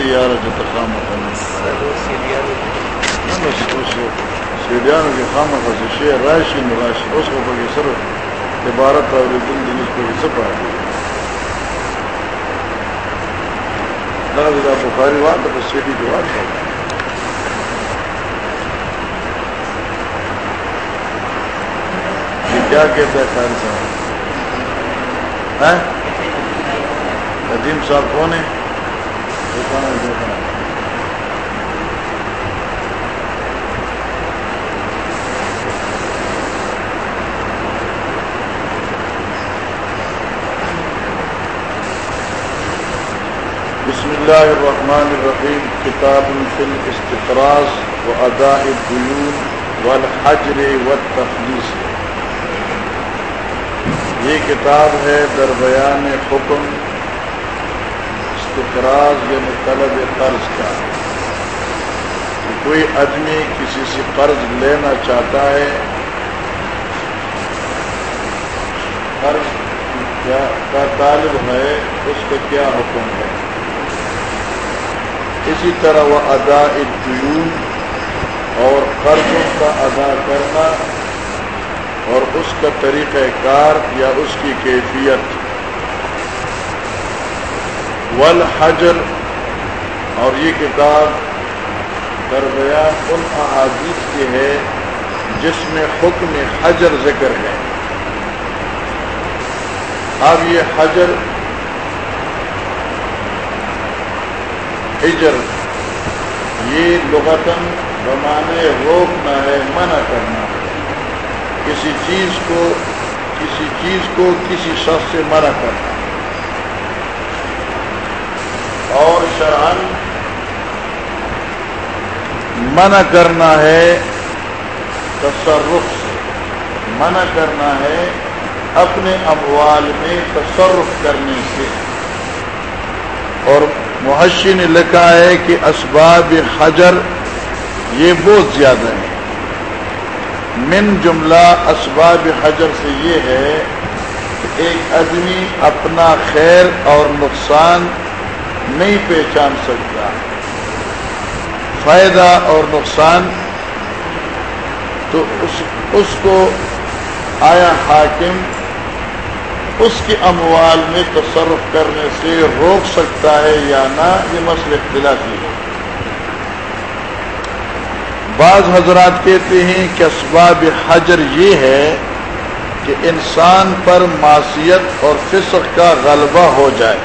دی یار جو تخام سیڈیانو کی خام خاص راشی نراشی اس کو بگی سر عبارت اور دن دن اس کو بھی سب آ گئی بخاری بات تو سیڈی کی بات ہے کیا کہتا ہے خان صاحب ندیم صاحب کون ہے بسم اللہ الرحمن الرحیم، کتاب فی الاستقراض و اداء الدیون والحجر والتخلیص یہ کتاب ہے دربیان حکم استقراض یا مطلب قرض کا۔ کوئی آدمی کسی سے قرض لینا چاہتا ہے، قرض کا طالب ہے، اس کا کیا حکم ہے؟ اسی طرح وہ ادا الدیون اور قرضوں کا ادا کرنا اور اس کا طریقہ کار یا اس کی کیفیت۔ والحجر اور یہ کتاب درمیان ان احادیث کی ہے جس میں حکم حجر ذکر ہے۔ اب یہ حجر ہجر، یہ لغتن بمانے روکنا ہے، منع کرنا ہے۔ کسی چیز کو، کسی چیز کو کسی شخص سے منع کرنا۔ اور شرحن منع کرنا ہے تصرف سے۔ منع کرنا ہے اپنے اموال میں تصرف کرنے سے۔ اور محشی نے لکھا ہے کہ اسباب حجر یہ بہت زیادہ ہیں۔ من جملہ اسباب حجر سے یہ ہے کہ ایک آدمی اپنا خیر اور نقصان نہیں پہچان سکتا۔ فائدہ اور نقصان تو اس اس کو آیا حاکم، اس کے اموال میں تصرف کرنے سے روک سکتا ہے یا نہ، یہ مسئلہ اختلافی ہے۔ بعض حضرات کہتے ہیں کہ اسباب حجر یہ ہے کہ انسان پر معصیت اور فسق کا غلبہ ہو جائے۔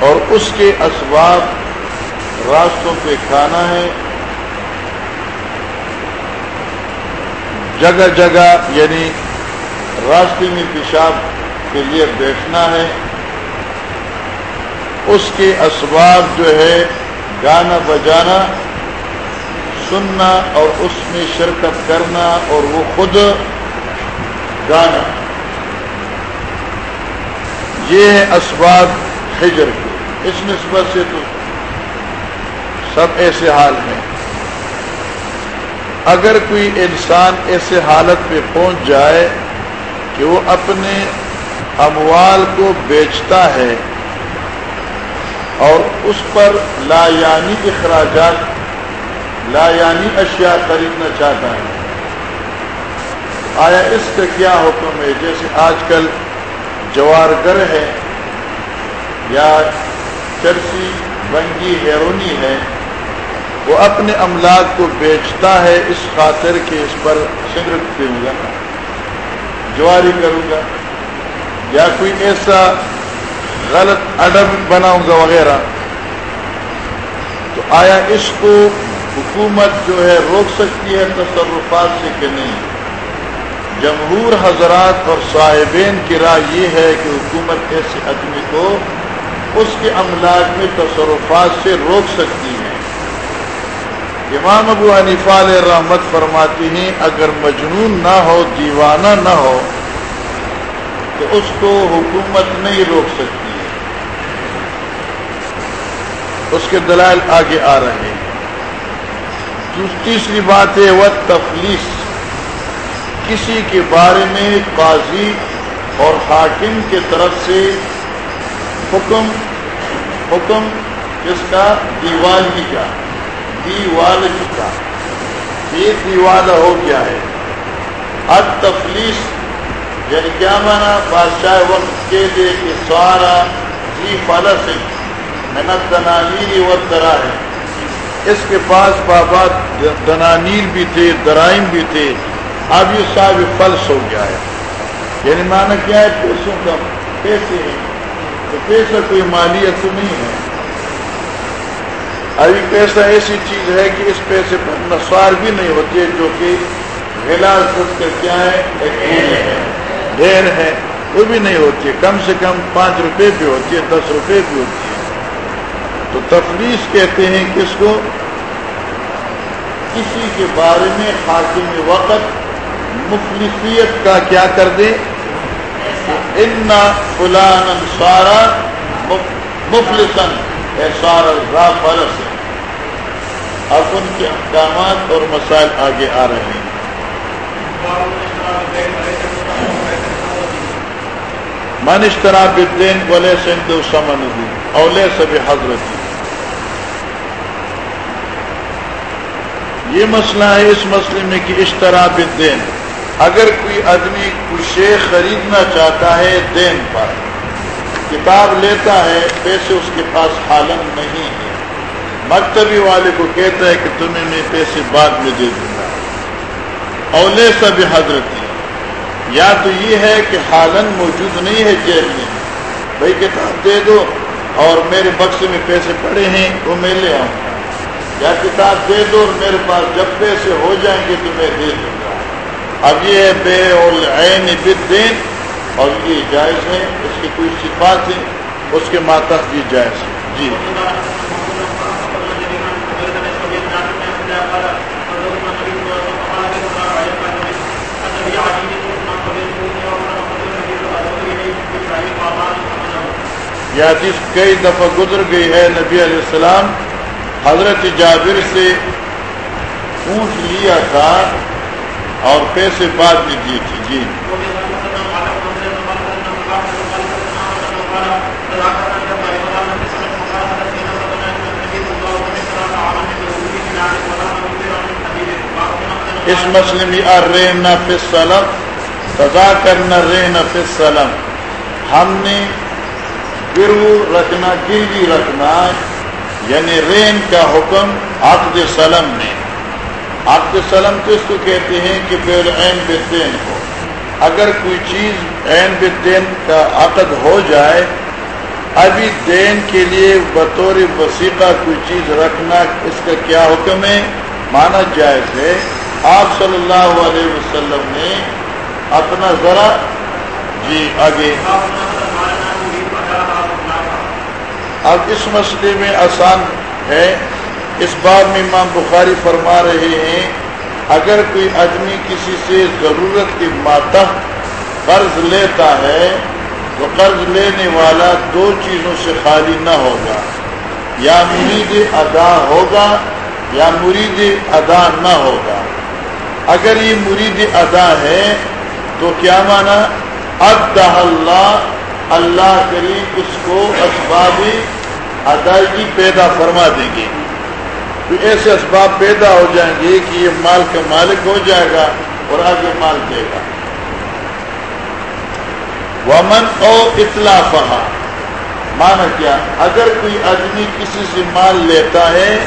اور اس کے اسباب راستوں پہ کھانا ہے۔ جگہ جگہ یعنی راستے میں پیشاب کے لیے بیٹھنا ہے۔ اس کے اسباب جو ہے، گانا بجانا، سننا اور اس میں شرکت کرنا اور وہ خود گانا۔ یہ ہے اسباب ہجر کے۔ اس نسبت سے تو سب ایسے حال ہیں۔ اگر کوئی انسان ایسے حالت پہ پہنچ جائے کہ وہ اپنے اموال کو بیچتا ہے اور اس پر لا یعنی اخراجات، لا یعنی اشیاء خریدنا چاہتا ہے۔ آیا اس کا کیا حکم ہے؟ جیسے آج کل جوار گر ہے یا چرسی بنگی ہیرونی ہے۔ وہ اپنے املاک کو بیچتا ہے، اس خاطر کہ اس پر سگرٹ پیوں گا، جواری کروں گا، یا کوئی ایسا غلط اڈب بناؤں گا وغیرہ۔ تو آیا اس کو حکومت جو ہے روک سکتی ہے تصرفات سے کہ نہیں؟ جمہور حضرات اور صاحبین کی رائے یہ ہے کہ حکومت ایسے آدمی کو اس کے املاک میں تصرفات سے روک سکتی ہے امام ابو حنیفہ علیہ رحمت فرماتی ہیں، اگر مجنون نہ ہو، دیوانہ نہ ہو، تو اس کو حکومت نہیں روک سکتی۔ ہے اس کے دلائل آگے آ رہے ہیں۔ تیسری بات ہے وہ تفلیس کسی کے بارے میں قاضی اور حاکم کے طرف سے حکم حکم کس کا؟ دیوالی کا۔ دیوال کا۔ یہ دیوالا ہو گیا ہے۔ اب تفلیس یعنی کیا مانا بادشاہ وقت کے لیے کہ سارا جی فالا سے محنت دنانیل و درا ہے۔ اس کے پاس بابا دنانیل بھی تھے، درائم بھی تھے۔ اب یہ صاحب فلس ہو گیا ہے۔ یعنی مانا کیا ہے؟ پیسوں کا پیسے ہیں۔ تو پیسہ کوئی مالیت تو نہیں ہے۔ ابھی پیسہ ایسی چیز ہے کہ اس پیسے پر نسوار بھی نہیں ہوتی ہے جو کہ کا کیا ہے ڈھیر ہے، وہ بھی نہیں ہوتی ہے کم سے کم پانچ روپے بھی ہوتی ہے دس روپے بھی ہوتی ہے تو تفریح کہتے ہیں کہ اس کو کسی کے بارے میں حاکم وقت مفلسیت کا کیا کر دے۔ ان فلان سارا مفلسن سارا فرس اب ان کے احکامات اور مسائل آگے آ رہے ہیں۔ من اشترا بدین بولے سند سمن دی اولے سب حضرت۔ یہ مسئلہ ہے اس مسئلے میں کہ اشترا بدین اگر کوئی آدمی کوئی شیخ خریدنا چاہتا ہے دین پر، کتاب لیتا ہے، پیسے اس کے پاس حالم نہیں ہے مکتبی والے کو کہتا ہے کہ تمہیں میں پیسے بعد میں دے دوں گا۔ اولے سب حضرت یا تو یہ ہے کہ حالن موجود نہیں ہے جیل میں۔ بھائی کتاب دے دو۔ اور میرے بکس میں پیسے پڑے ہیں، وہ میں لے آؤں گا۔ یا کتاب دے دو اور میرے پاس جب پیسے ہو جائیں گے تو میں دے دوں گا۔ اب یہ بے العین بدین اور یہ جائز ہے، اس کی کوئی صفات ہے، اس کے ماتحت یہ جائز ہے۔ جی۔ یہ حدیث کئی دفعہ گزر گئی ہے، نبی علیہ السلام حضرت جابر سے پوچھ لیا تھا اور پیسے بعد میں دیے تھے جی۔ اس مسئلے میں رہنا فلم سزا کرنا رہنا فلم ہم نے گرو رکھنا گروی رکھنا یعنی رین کا حکم عقد سلم میں عقد سلم تو اس کو کہتے ہیں کہ بے عین بدین ہو۔ اگر کوئی چیز عین بدین کا عقد ہو جائے، ابھی دین کے لیے بطور وسیقہ کوئی چیز رکھنا اس کا کیا حکم ہے؟ مانا جائز ہے۔ آپ صلی اللہ علیہ وسلم نے اپنا ذرا جی آگے۔ اب اس مسئلے میں آسان ہے۔ اس بار میں امام بخاری فرما رہے ہیں، اگر کوئی آدمی کسی سے ضرورت کی ماتح قرض لیتا ہے، تو قرض لینے والا دو چیزوں سے خالی نہ ہوگا۔ یا مرید ادا ہوگا، یا مرید ادا نہ ہوگا۔ اگر یہ مرید ادا ہے، تو کیا مانا؟ ادہ اللہ اللہ کریم اس کو اسباب ادائیگی پیدا فرما دیں گے۔ تو ایسے اسباب پیدا ہو جائیں گے کہ یہ مال کا مالک ہو جائے گا اور آگے مال دے گا۔ ومن او اطلاع فہا مانا کیا؟ اگر کوئی آدمی کسی سے مال لیتا ہے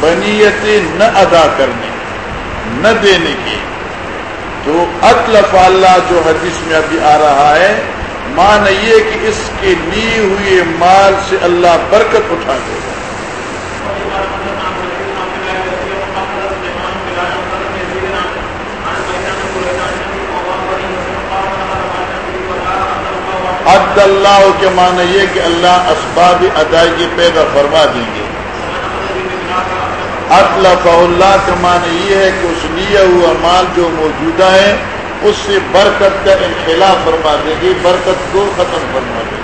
بنیت نہ ادا کرنے، نہ دینے کی، تو اطلف اللہ جو حدیث میں ابھی آ رہا ہے مان یہ کہ اس کے لی ہوئے مال سے اللہ برکت اٹھا دے گا۔ عبد اللہ کے معنی یہ کہ اللہ اسباب ادائیگی پیدا فرما دیں گے۔ اطلف اللہ کا معنی یہ ہے کہ اس لیے ہوا مال جو موجودہ ہے، اس سے برکت کا انخلاف فرما دے گی برکت کو ختم فرما دے گی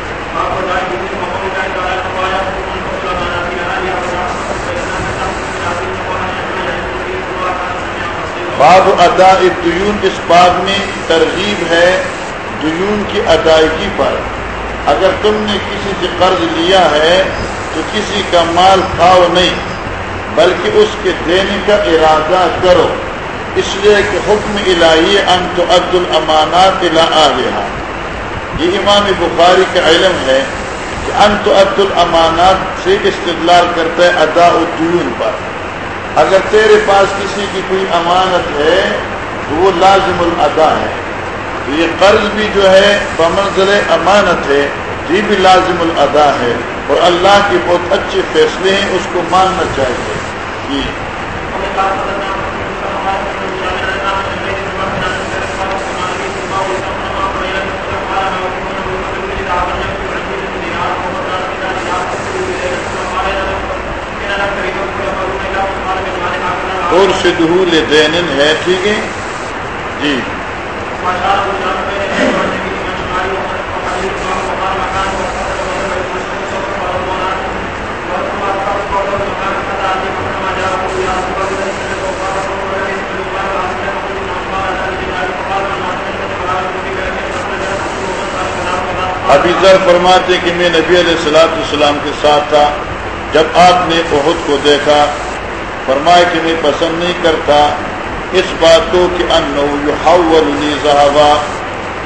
باب ادا دیون اس باب میں ترغیب ہے۔ دیون کی ادائیگی پر۔ اگر تم نے کسی سے قرض لیا ہے تو کسی کا مال کھاؤ نہیں، بلکہ اس کے دینے کا ارادہ کرو۔ اس لیے کہ حکم الہی ان تو عبد الامانات یہ امام بخاری کا علم ہے کہ ان تو عبد الامانات سے استدلال کرتا ہے ادا الدون پر۔ اگر تیرے پاس کسی کی کوئی امانت ہے تو وہ لازم الادا ہے۔ یہ قرض بھی جو ہے بمنزل امانت ہے، یہ بھی لازم الادا ہے اور اللہ کے بہت اچھے فیصلے ہیں، اس کو ماننا چاہیے۔ جی۔ اور سے دہول دین ہے، ٹھیک ہے؟ جی۔ ابھی ذر فرماتے کہ میں نبی علیہ السلاۃ السلام کے ساتھ تھا، جب آپ نے بہت کو دیکھا فرمایا کہ میں پسند نہیں کرتا اس بات کو کہ ان صحابہ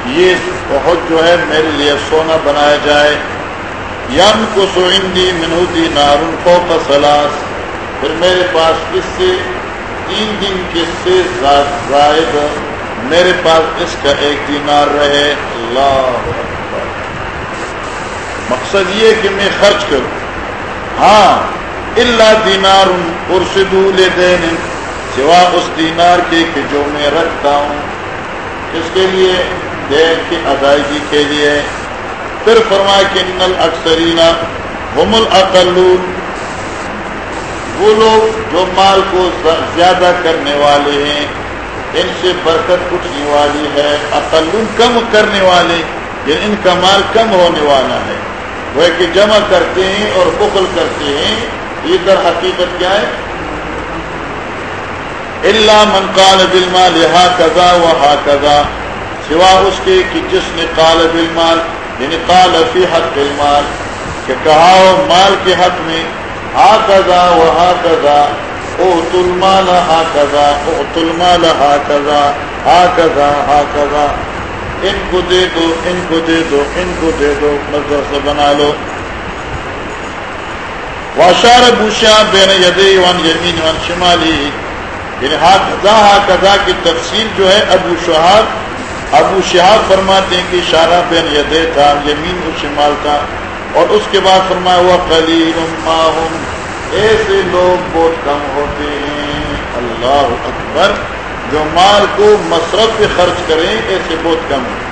یہ بہت جو ہے میرے لیے سونا بنایا جائے۔ یم کو سوئندی منودی نارن کو سلاس پھر میرے پاس اس سے تین دن کے سے زائد میرے پاس اس کا ایک دینار رہے۔ اللہ مقصد یہ کہ میں خرچ کروں۔ ہاں اللہ دینار ارسدو لے دین سوا اس دینار کے کہ جو میں رکھتا ہوں کس کے لیے دین کی ادائیگی کے لیے۔ پھر فرمائے کہ نل اکثرینا ہم العقلون وہ لوگ جو مال کو زیادہ کرنے والے ہیں، ان سے برکت اٹھنے والی ہے۔ عقلون کم کرنے والے یعنی ان کا مال کم ہونے والا ہے۔ وہ کہ جمع کرتے ہیں اور بخل کرتے ہیں۔ یہ در حقیقت کیا ہے؟ اللہ من قال بالمال ہا کذا و ہا کذا سوا اس کے کہ جس نے قال بالمال یعنی قال فی حق المال، کہ کہا ہو مال کے حق میں ہا کذا و ہا کذا او تل مال ہا کذا او تل ہا کذا ہا کذا ہا کذا ان کو دے دو، ان کو دے دو، ان کو دے دو نظر سے بنا لو. واشار بوشا بین یدے ون یمین ون شمالی یعنی ہاتھ کدا کی تفصیل جو ہے ابو شہاب ابو شہاب فرماتے ہیں کہ اشارہ بین یدے تھا، یمین و شمال تھا، اور اس کے بعد فرمایا ہوا قلیل ماہم ایسے لوگ بہت کم ہوتے ہیں۔ اللہ اکبر۔ جو مال کو مصرف پہ خرچ کریں، ایسے بہت کم ہے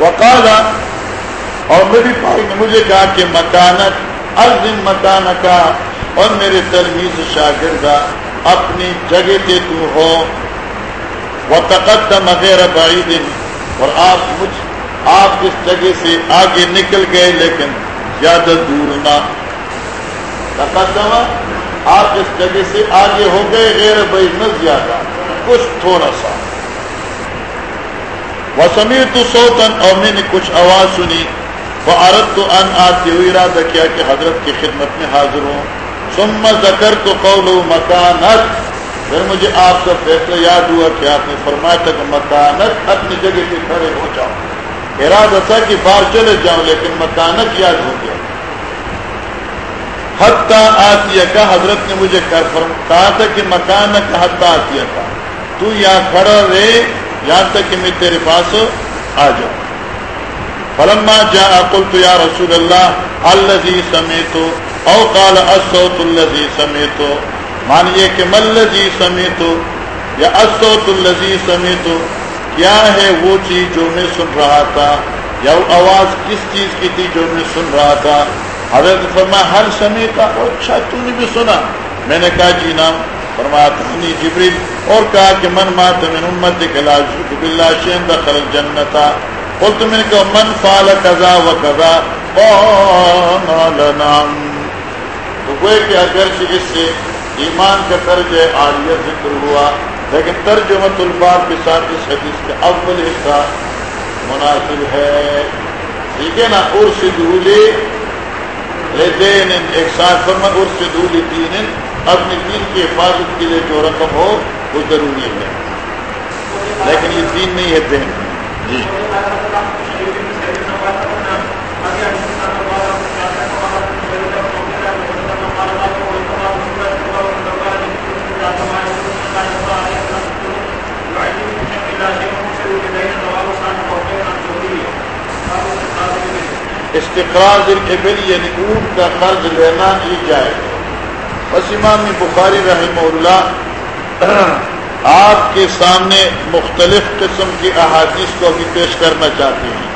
وقالا اور میری بھائی نے مجھے کہا کہ مکانت ارزم مکان کا اور میرے تلمیز شاگردہ، اپنی جگہ پہ تو ہو۔ وہ تقدم غیر بعید اور آپ مجھ، آپ اس جگہ سے آگے نکل گئے، لیکن زیادہ دور نہ۔ تقدم آپ اس جگہ سے آگے ہو گئے، غیر بھائی نہ زیادہ۔ کچھ تھوڑا سا۔ وہ سمیر تو سوتن اور میں نے کچھ آواز سنی۔ وہ عرت تو ان آتے ہوئی ارادہ کیا کہ حضرت کی خدمت میں حاضر ہوں۔ سم زکر تو قول مکانت پھر مجھے آپ کا فیصلہ یاد ہوا کہ آپ نے فرمایا تھا کہ مکانت اپنی جگہ پہ کھڑے ہو جاؤ۔ ارادہ تھا کہ باہر چلے جاؤں لیکن مکانت یاد ہو گیا۔ حتہ آتیہ کا، حضرت نے مجھے کہا تھا کہ مکان کا حتہ آتیہ کا۔ تو یہاں کھڑا رہے، یہاں تک کہ میں تیرے پاس آ جاؤں۔ فلما جا اقل تو یا رسول اللہ الزی سمیت او قال اسوت الزی سمیت مانیے کہ ملزی سمیت یا اسوت الزی سمیت کیا ہے وہ چیز جو میں سن رہا تھا؟ یا وہ آواز کس چیز کی تھی جو میں سن رہا تھا؟ حضرت فرما ہر سمے کا اچھا تو نے بھی سنا۔ میں نے کہا جی نام فرمایا تھنی جبریل۔ اور کہا کہ، من مات من امت کے لاج باللہ شین دخل جنتا قلت تو میں کہا، من فعل کذا و کذا، قال نام تو کوئی کہ اگر اس سے ایمان کا طرز عالیہ ذکر ہوا، لیکن ترجمت الفاظ کے ساتھ اس حدیث کا اول حصہ مناسب ہے۔ ٹھیک ہے نا؟ ارس دولے دین ایک ساتھ فرما ارس دولی دین اپنی دین کی حفاظت کے لیے جو رقم ہو، وہ ضروری ہے۔ لیکن یہ دین نہیں ہے، دین۔ جی۔ استقراض الابل یعنی اونٹ کا قرض لینا ہی جائے بس امام بخاری رحمہ اللہ آپ کے سامنے مختلف قسم کی احادیث کو بھی پیش کرنا چاہتے ہیں۔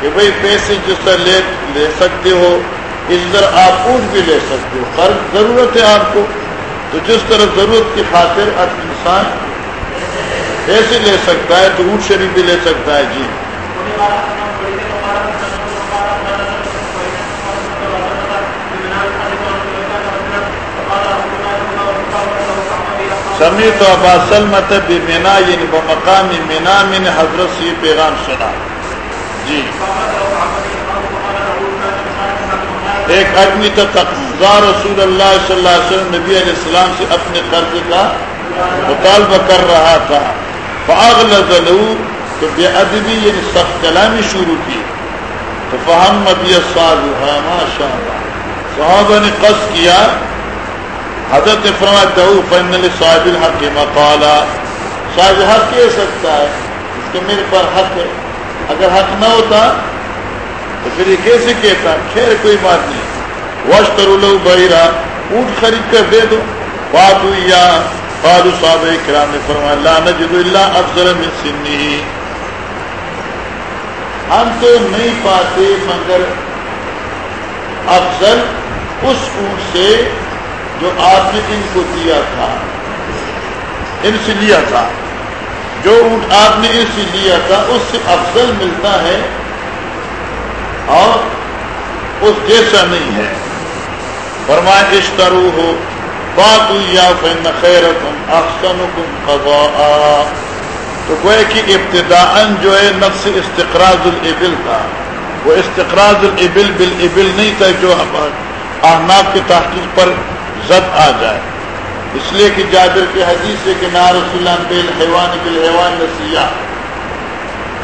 کہ بھئی پیسے جس طرح لے لے سکتے ہو اس طرح آپ اونٹ بھی لے سکتے ہو۔ قرض ضرورت ہے آپ کو۔ تو جس طرح ضرورت کی خاطر اب انسان پیسے لے سکتا ہے تو اونٹ شریف بھی لے سکتا ہے۔ جی۔ سمی تو ابا سلمت مینا یعنی بمقام مینا میں نے حضرت سے پیغام سنا جی. ایک آدمی تو تقزا رسول اللہ صلی اللہ علیہ وسلم نبی علیہ السلام سے اپنے قرض کا مطالبہ کر رہا تھا۔ فاغل تو بے ادبی یعنی سخت کلامی شروع کی۔ تو فہم نبی صاحب ہاں، ماشاء اللہ صحابہ نے قصد کیا حضرت فرماتا ہوں فن صاحب الحق مقالا صاحب حق کہہ سکتا ہے اس کے میرے پر حق ہے۔ اگر حق نہ ہوتا، تو پھر یہ کیسے کہتا؟ خیر، کوئی بات نہیں۔ وش کرو لو بحیرا اونٹ خرید کر دے دو۔ بات ہوئی یا فالو صاحب کرام نے فرمایا، لا نجد اللہ افضل من سنی ہم تو نہیں پاتے، مگر افضل اس اونٹ سے جو آپ نے ان کو دیا تھا، ان سے لیا تھا۔ جو اونٹ آپ نے ان سے لیا تھا، اس سے افضل ملتا ہے اور اس جیسا نہیں ہے۔ فرمائے اشترو ہو بات یا فن خیر تم افسن تو گوئے کہ ابتدا جو ہے، نفس استقراض الابل تھا۔ وہ استقراض الابل بالابل نہیں تھا، جو احناب کے تحقیق پر زد آ جائے۔ اس لیے کہ جابر کے حدیث سے کہ نا رسول بل حیوان بل حیوان نسیہ۔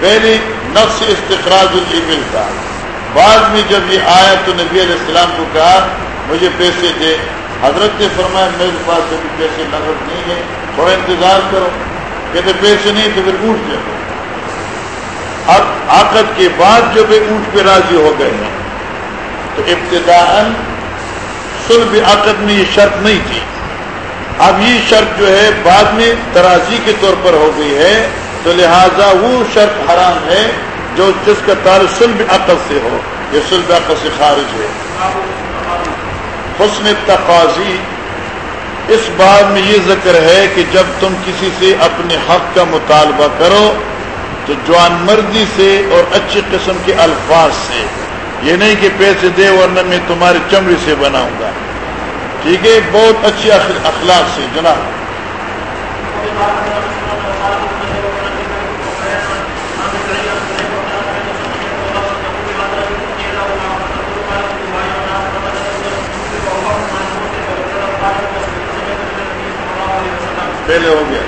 پہلی نفس استخراج البل تھا۔ بعد میں جب یہ آیا تو نبی علیہ السلام کو کہا، مجھے پیسے دے۔ حضرت نے فرمایا، میرے پاس ابھی پیسے نقد نہیں ہے تھوڑا انتظار کرو۔ کہتے، پیسے نہیں تو پھر اونٹ جائے اب آکت کے بعد جب اونٹ پہ راضی ہو گئے ہیں، تو ابتدا سلب عقد میں یہ شرط نہیں تھی۔ اب یہ شرط جو ہے بعد میں ترازی کے طور پر ہو گئی ہے، تو لہذا وہ شرط حرام ہے جو جس کا تعلق سلب عقد سے ہو یہ سلب عقد سے خارج ہے۔ حسن تقاضی، اس بات میں یہ ذکر ہے کہ جب تم کسی سے اپنے حق کا مطالبہ کرو، تو جوان مردی سے اور اچھی قسم کے الفاظ سے۔ یہ نہیں کہ پیسے دے ورنہ میں تمہاری چمڑی سے بناؤں گا۔ ٹھیک ہے؟ بہت اچھی اخلاق سے، جناب۔ پہلے ہو گیا۔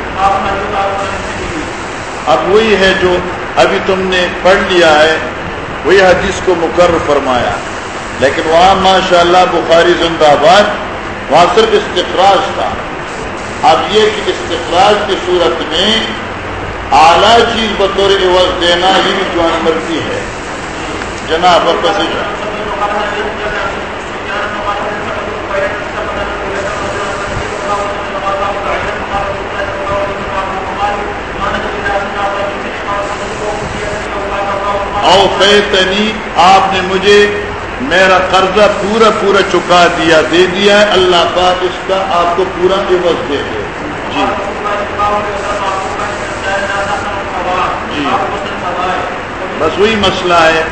اب وہی ہے جو ابھی تم نے پڑھ لیا ہے۔ وہی حدیث کو مقرر فرمایا۔ لیکن وہاں ماشاء اللہ بخاری زندہ آباد وہاں صرف استخراج تھا۔ اب یہ کہ استخراج کی صورت میں اعلیٰ چیز بطور عوض دینا ہی جوان مرضی ہے۔ جناب اور پسی او فیتنی، آپ نے مجھے میرا قرضہ پورا پورا چکا دیا، دے دیا ہے، اللہ پاک اس کا آپ کو پورا عوض دے دے۔ جی۔ جی۔ بس وہی مسئلہ ہے۔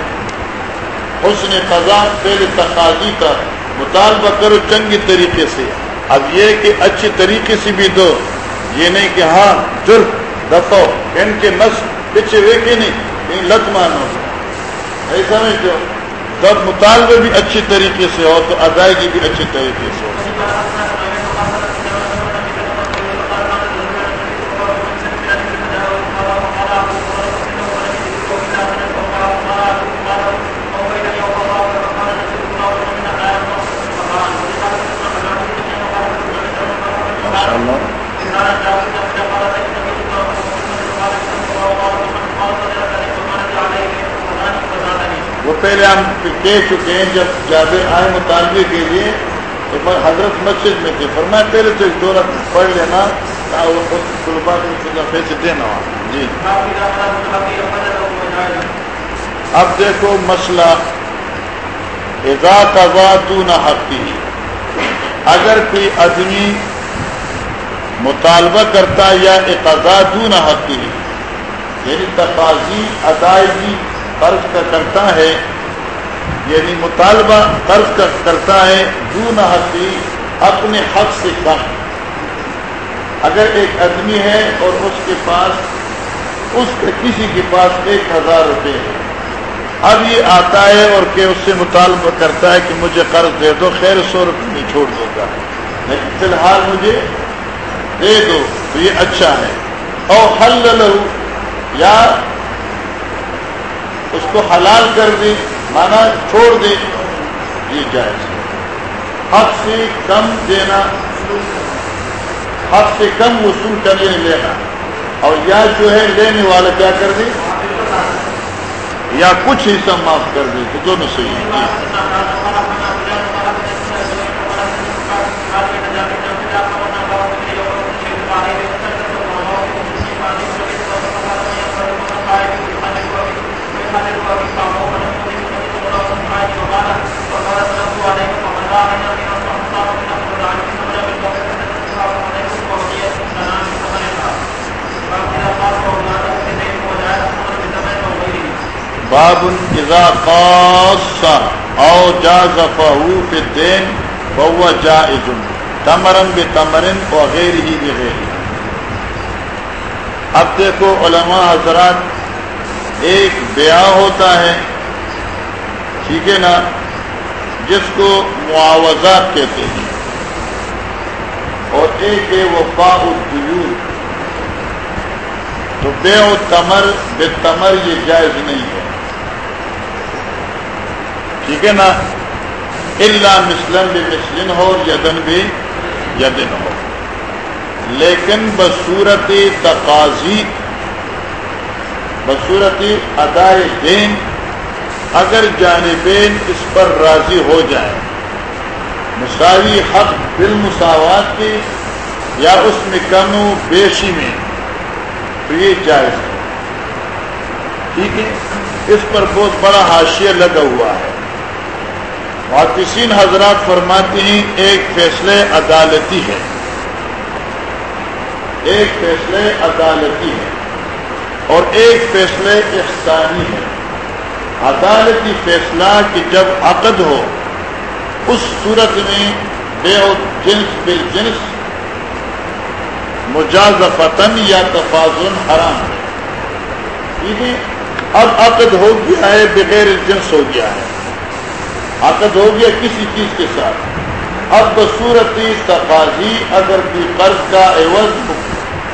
حسن قضا پہلے تقاضی کا مطالبہ کرو چنگی طریقے سے۔ اب یہ کہ اچھے طریقے سے بھی دو۔ یہ نہیں کہ ہاں جرف دفو ان کے نس پیچھے وے کہ نہیں لت مانو۔ ایسا نہیں کیوں جب مطالبے بھی اچھے طریقے سے ہو تو ادائیگی بھی اچھے طریقے سے ہو۔ پہلے ہم کہہ چکے ہیں، جب جابر آئے مطالبے کے لیے، تو حضرت مسجد میں تھے۔ فرمایا، پہلے تو ایک دورہ پڑھ لینا طلبا پیسے دینا جی۔ اب دیکھو مسئلہ اضا تضا تو نہ حقی۔ اگر کوئی آدمی مطالبہ کرتا یا اقضا تو نہ حقی یعنی تقاضی، ادائیگی قرض کا کرتا ہے یعنی مطالبہ قرض کا کرتا ہے دون حقی اپنے حق سے کم۔ اگر ایک آدمی ہے اور اس کے پاس، اس کے کسی کے پاس ایک ہزار روپے ہے اب یہ آتا ہے اور کہ اس سے مطالبہ کرتا ہے کہ مجھے قرض دے دو، خیر سو روپے میں چھوڑ دوں گا۔ لیکن فی الحال مجھے دے دو، تو یہ اچھا ہے۔ اور حل لہو، یا اس کو حلال کر دے مانا چھوڑ دے یہ جائز حق سے کم دینا حق سے کم وصول کر لینا۔ اور یا جو ہے لینے والا کیا کر دے؟ یا کچھ حصہ معاف کر دے، تو دونوں صحیح ہے باب اذا قاص او جاز فهو في الدين فهو جائز. تمرن بتمرن وغيره بغيره اب دیکھو علماء حضرات، ایک بیاہ ہوتا ہے، ٹھیک ہے نا؟ جس کو معاوضات کہتے ہیں۔ اور ایک ہے وفا الدیور تو بے و تمر بے تمر یہ جائز نہیں ہے۔ ٹھیک ہے نا؟ اللہ مسلم بھی مسلم ہو، یدن بھی یدن ہو۔ لیکن بصورت تقاضی، بصورت ادائے دین اگر جانبین اس پر راضی ہو جائے، مساوی حق بالمساوات کی یا اس میں کم و بیشی میں، تو یہ جائز ہے۔ ٹھیک ہے؟ اس پر بہت بڑا حاشیہ لگا ہوا ہے۔ محدثین حضرات فرماتے ہیں، ایک فیصلے عدالتی ہے۔ ایک فیصلے عدالتی ہے۔ اور ایک فیصلے احسانی ہے۔ عدالتی فیصلہ کہ جب عقد ہو، اس صورت میں بے جنس بے جنس مجاز فتن یا تفاظن حرام ہے۔ ٹھیک ہے اب عقد ہو گیا ہے، بغیر جنس ہو گیا ہے۔ عقد ہو گیا کسی چیز کے ساتھ۔ اب بصورت تقاضی اگر کوئی قرض کا عوض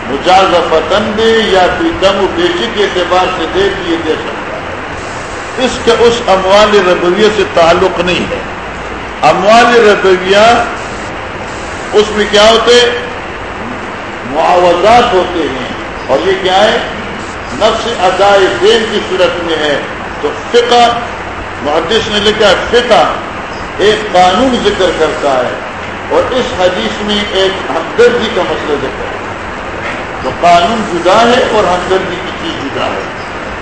مجاز فتن دے یا کوئی دم و بیچی کے اعتبار سے دے دیے دے سکتا ہے۔ اس کا اس اموال ربویہ سے تعلق نہیں ہے۔ اموال ربویہ اس میں کیا ہوتے؟ معاوضات ہوتے ہیں۔ اور یہ کیا ہے؟ نفس ادائے دین کی صورت میں ہے۔ تو فقہ محدث نے لکھا فقہ ایک قانون ذکر کرتا ہے اور اس حدیث میں ایک ہمدردی کا مسئلہ ذکر ہے۔ تو قانون جدا ہے اور ہمدردی کی چیز جدا ہے۔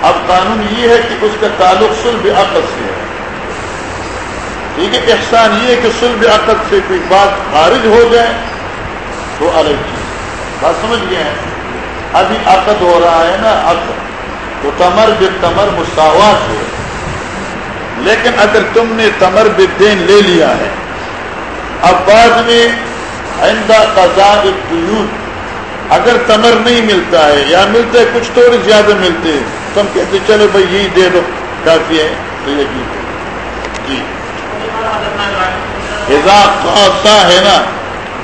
اب قانون یہ ہے کہ اس کا تعلق سلب عقد سے ہے۔ ٹھیک ہے، احسان یہ ہے کہ سلب عقد سے کوئی بات خارج ہو جائے تو الگ چیز بات سمجھ گئے ہیں؟ ابھی عقد ہو رہا ہے نا، عقد۔ تو تمر بے تمر مساوات ہے لیکن اگر تم نے تمر بدین لے لیا ہے، اب بعد میں آئندہ قزاد اگر تمر نہیں ملتا ہے، یا ملتا ہے کچھ تھوڑے زیادہ ملتے تم کہتے چلو بھائی یہی دے دو، کافی ہے، تو یہ جیتے جی۔ خاصا ہے نا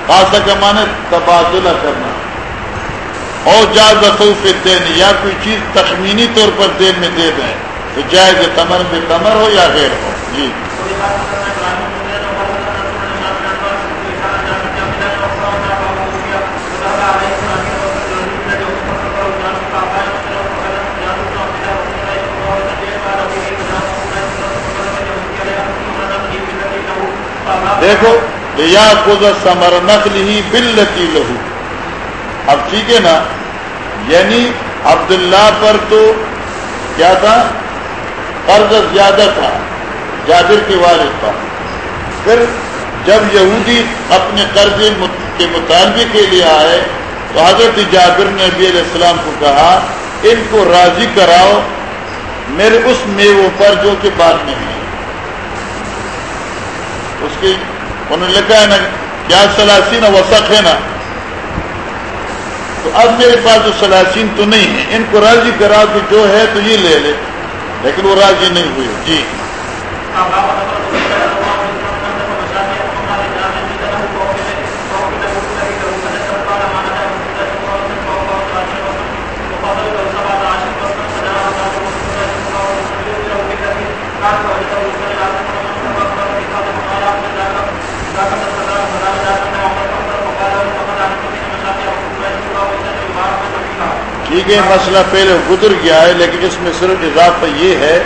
خاصا کا معنی تبادلہ کرنا۔ اور جائز رسوف دین یا کوئی چیز تخمینی طور پر دین میں دے دیں۔ تو جائز تمر میں تمر ہو یا غیر ہو۔ جی۔ دیکھو یا خود سمر نقل ہی بلتی لہو اب ٹھیک ہے نا؟ یعنی عبداللہ پر تو کیا تھا؟ قرض زیادہ تھا، جابر کے والد پر پھر جب یہودی اپنے قرض کے مطالبے کے لیے آئے، تو حضرت جابر نے نبی علیہ السلام کو کہا، ان کو راضی کراؤ، میرے اس میووں پر جو کہ بعد میں ہے۔ اس کی انہوں نے لکھا ہے نا کیا سلاسین وسق ہے نا تو اب میرے پاس جو سلاسین تو نہیں ہے ان کو راضی کرا کہ جو ہے تو یہ لے لے۔ لیکن وہ راضی نہیں ہوئے جی۔ ہاں، ہاں۔ ٹھیک ہے مسئلہ پہلے گزر گیا ہے، لیکن اس میں صرف اضافہ یہ ہے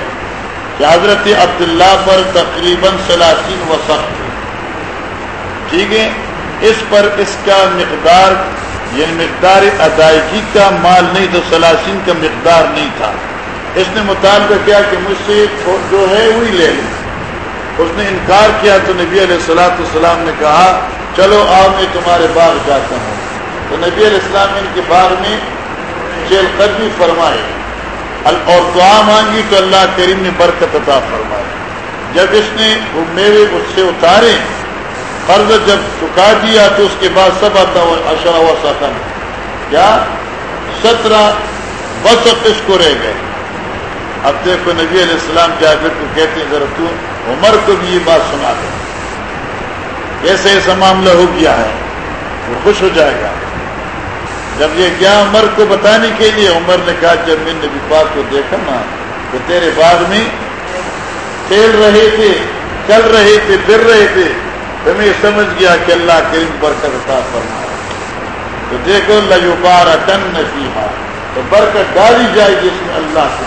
کہ حضرت عبداللہ پر تقریباً سلاسین و سخت ٹھیک ہے؟ اس پر اس کا مقدار یعنی مقدار ادائیگی کا مال نہیں تو سلاسین کا مقدار نہیں تھا۔ اس نے مطالبہ کیا کہ مجھ سے جو ہے وہی لے لیں۔ اس نے انکار کیا تو نبی علیہ السلاۃ السلام نے کہا، چلو آؤ، میں تمہارے باغ جاتا ہوں۔ تو نبی علیہ السلام ان کے باغ میں جیل قدمی فرمائے اور دعا مانگی تو اللہ کریم نے برکت عطا فرمائے۔ جب اس نے وہ میوے اس سے اتارے قرض جب چکا دیا تو اس کے بعد سب آتا ہوا اشرا ہوا سکن کیا؟ سترہ بس اس کو رہ گئے۔ اب دیکھو نبی علیہ السلام جاگر کو کہتے ہیں، ذرا تو عمر کو بھی یہ بات سنا دے۔ ایسے ایسا معاملہ ہو گیا ہے، وہ خوش ہو جائے گا۔ جب یہ کیا عمر کو بتانے کے لیے عمر نے کہا جب میں نبی پاک کو دیکھا نا تو تیرے باغ میں کھیل رہے تھے، چل رہے تھے، پھر رہے تھے، تو میں سمجھ گیا کہ اللہ کریم برکت عطا فرما تو دیکھو لجوبارہ ٹن نصیحہ تو برکت ڈالی جائے گی اس میں اللہ سے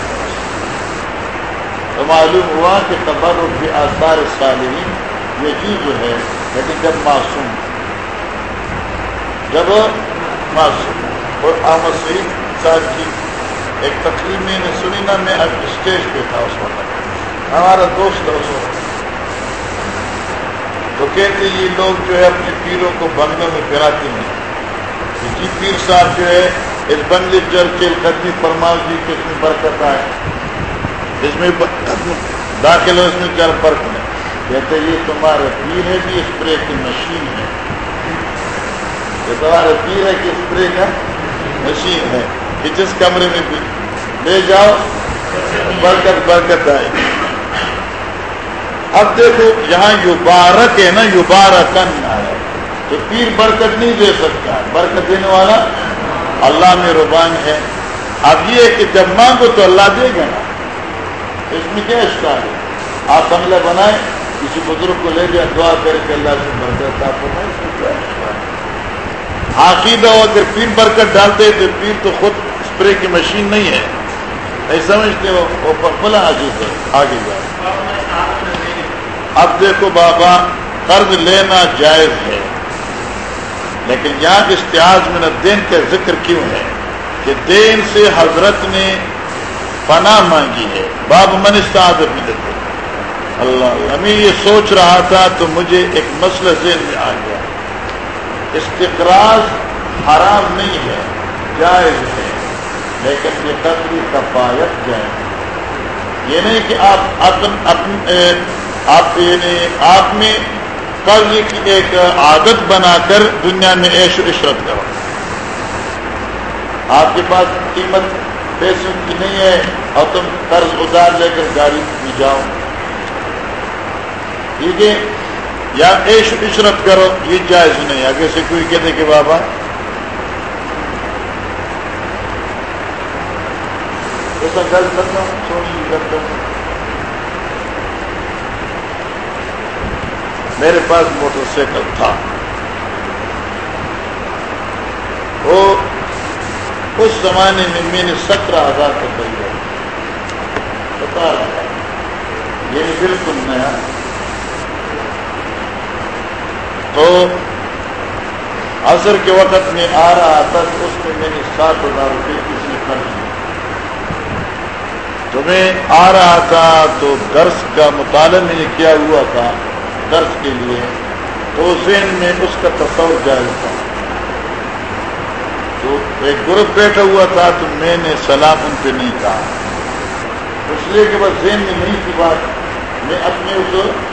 تو معلوم ہوا کہ تبر کے آثار صالحین، یہ چیز جو ہے، لیکن جب معصوم۔ جب معصوم اور احمد سعید صاحب کی ایک تقریب میں نے سنی نا، میں اب اسٹیج پہ تھا اس وقت۔ ہمارا دوست ہے اس وقت تو کہتے یہ لوگ جو ہے اپنے پیروں کو بنگلوں میں پھراتے ہیں۔ جی پیر صاحب جو ہے، اس بنگلے جل کے قدمی فرماؤ جی کہ اس میں برکت آئے۔ اس میں داخل ہو اس میں چل فرق ہے؟ کہتے یہ تمہارا پیر ہے کہ اسپرے کی مشین ہے۔ یہ تمہارا پیر ہے کہ اسپرے کا مشین ہے کہ جس کمرے میں بھی لے جاؤ، برکت برکت آئے۔ اب دیکھو، یہاں یو بارک ہے نا یو بارکن ہے تو پیر برکت نہیں دے سکتا۔ برکت دینے والا اللہ میں ربان ہے۔ اب یہ کہ جب مانگو تو اللہ دے گا۔ نا اس میں کیا اشکار ہے؟ آپ بنگلہ بنائے کسی بزرگ کو لے جائے دعا کر کے اللہ سے برکت آپ کو عقیدہ اگر پیر برکت ڈالتے تو پیر تو خود اسپرے کی مشین نہیں ہے۔ نہیں سمجھتے وہ بلا عجیب ہے۔ آگے جائے اب دیکھو بابا، قرض لینا جائز ہے۔ لیکن یہاں اشتہاز میں دین کا ذکر کیوں ہے؟ کہ دین سے حضرت نے پناہ مانگی ہے۔ باب من استعادت میں دیتے اللہ۔ میں یہ سوچ رہا تھا تو مجھے ایک مسئلہ ذہن میں آ گیا۔ استقراض حرام نہیں ہے، جائز ہے، لیکن یہ قدری کفایت جائز یہ نہیں کہ آپ اپنے آپ یعنی آپ میں قرض کی ایک عادت بنا کر دنیا میں عیش و عشرت کرو۔ آپ کے پاس قیمت پیسوں کی نہیں ہے اور تم قرض ادار لے کر گاڑی میں جاؤ۔ ٹھیک ہے یا عیش عشرت کرو، یہ جائز نہیں آگے سے کوئی کہتے کہ بابا، ایسا گل کرتا سوچ کرتا میرے پاس موٹر سائیکل تھا۔ وہ اس زمانے میں میں نے سترہ ہزار کا خریدا سترہ ہزار یہ بالکل نیا۔ تو عصر کے وقت میں آ رہا تھا تو اس میں میں نے سات ہزار روپئے کسی نے خرچ کیا تو میں آ رہا تھا تو درس کا مطالعہ میں نے کیا ہوا تھا درس کے لیے، تو ذہن میں اس کا تصور جائز تھا۔ تو ایک گروپ بیٹھا ہوا تھا تو میں نے سلام ان پہ نہیں کہا۔ اس لیے کہ بس ذہن میں نہیں تھی بات، میں اپنے اس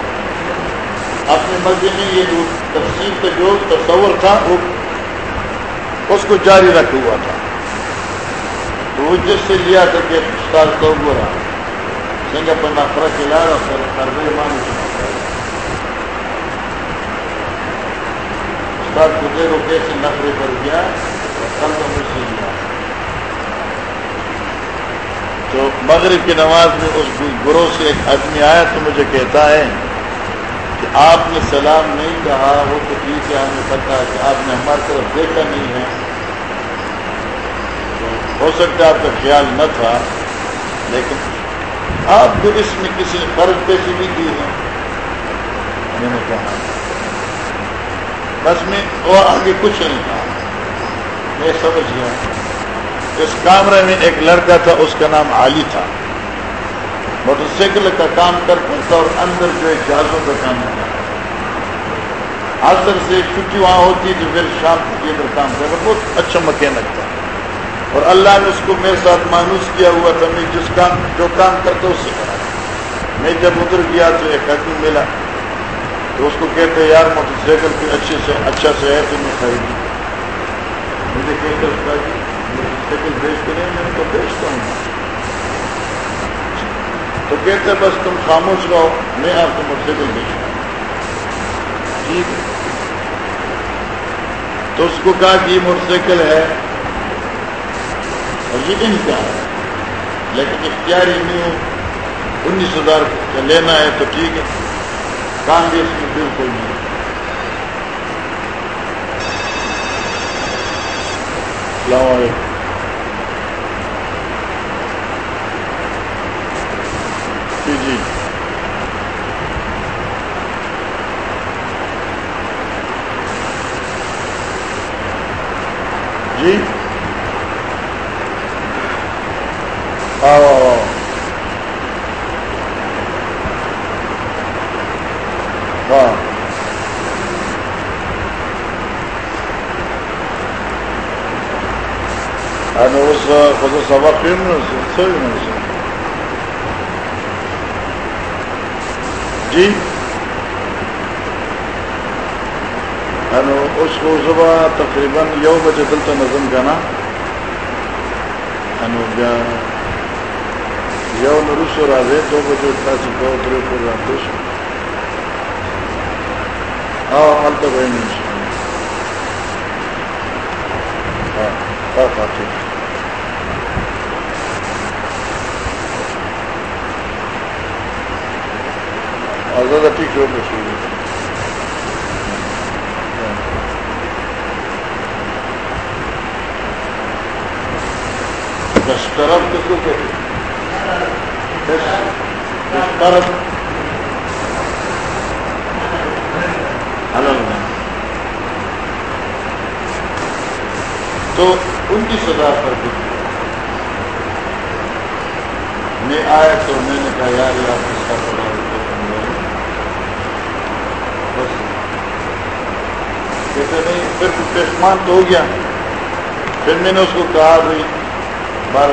اپنے مزے میں یہ جو تفصیل کا جو تصور تھا، وہ اس کو جاری رکھا ہوا تھا۔ تو وہ جس سے لیا تھا کہ استاد تو وہ رہا۔ سنگا پنا فرق لا رہا پھر قرضے مان استاد کو دیکھو کیسے نفرے پر گیا کل تو مجھ سے لیا۔ تو مغرب کی نماز میں اس گروہ سے ایک آدمی آیا تو مجھے کہتا ہے کہ آپ نے سلام نہیں کہا، وہ تو ٹھیک ہے، ہمیں پتا ہے کہ آپ نے ہماری طرف دیکھا نہیں ہے۔ ہو سکتا ہے آپ کا خیال نہ تھا، لیکن آپ کو اس میں کسی نے فرض پیشی بھی دی ہے۔ میں نے کہا، بس میں اور آگے کچھ نہیں کہا۔ میں سمجھ گیا۔ اس کامرے میں ایک لڑکا تھا، اس کا نام علی تھا۔ موٹر سائیکل کا کام کرتا تھا اور اندر جو ہے جہازوں کا کام ہوتا آسر سے چھٹی وہاں ہوتی تو پھر شام کے ادھر کام کرتا بہت اچھا مکینک تھا اور اللہ نے اس کو میرے ساتھ مانوس کیا ہوا تھا، میں جس کام جو کام کرتا اس سے کرا۔ میں جب ادھر گیا تو ایک آدمی ملا۔ تو اس کو کہتے یار، موٹر سائیکل کوئی اچھے سے اچھا سے ہے، تو میں خریدی مجھے کہتے استاد جی سائیکل بیچتے نہیں، میں تو بیچتا ہوں۔ تو کہتے بس تم خاموش رہو، میں آپ کو موٹر سائیکل بیچتا ہوں ٹھیک تو اس کو کہا جی، کہ یہ موٹر سائیکل ہے۔ اور یہ ان کا ہے لیکن اختیاری نہیں انیس ہزار کا لینا ہے تو ٹھیک ہے۔ کانگریس میں بالکل نہیں۔ السلام علیکم جی جی جی آؤ آؤ ہاں خود اس خود سبق جی اس کو صبح تقریباً یو بجے دلتا نظم کا نا یو نروس اور آدھے دو بجے اٹھا سکو ادھر پر راتش ہاں حال تو بھائی نہیں ہاں ہاں ٹھیک طرف کس کو کہتے طرف الگ تو ان کی سزا پر بھی میں آیا تو میں نے کہا یار یار اس کا سزا بس کہتے نہیں، پھر پشمان تو ہو گیا۔ پھر میں نے اس کو کہا، بھائی، بارہ